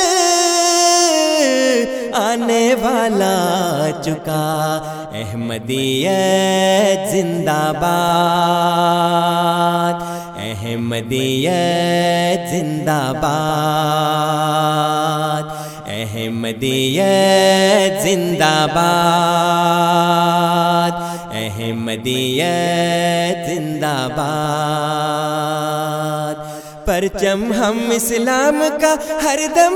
آنے والا چکا۔ احمدیت زندہ باد۔ احمدیت زندہ باد۔ احمدیت زندہ باد۔ احمدیت زندہ باد۔ پرچم ہم اسلام کا ہر دم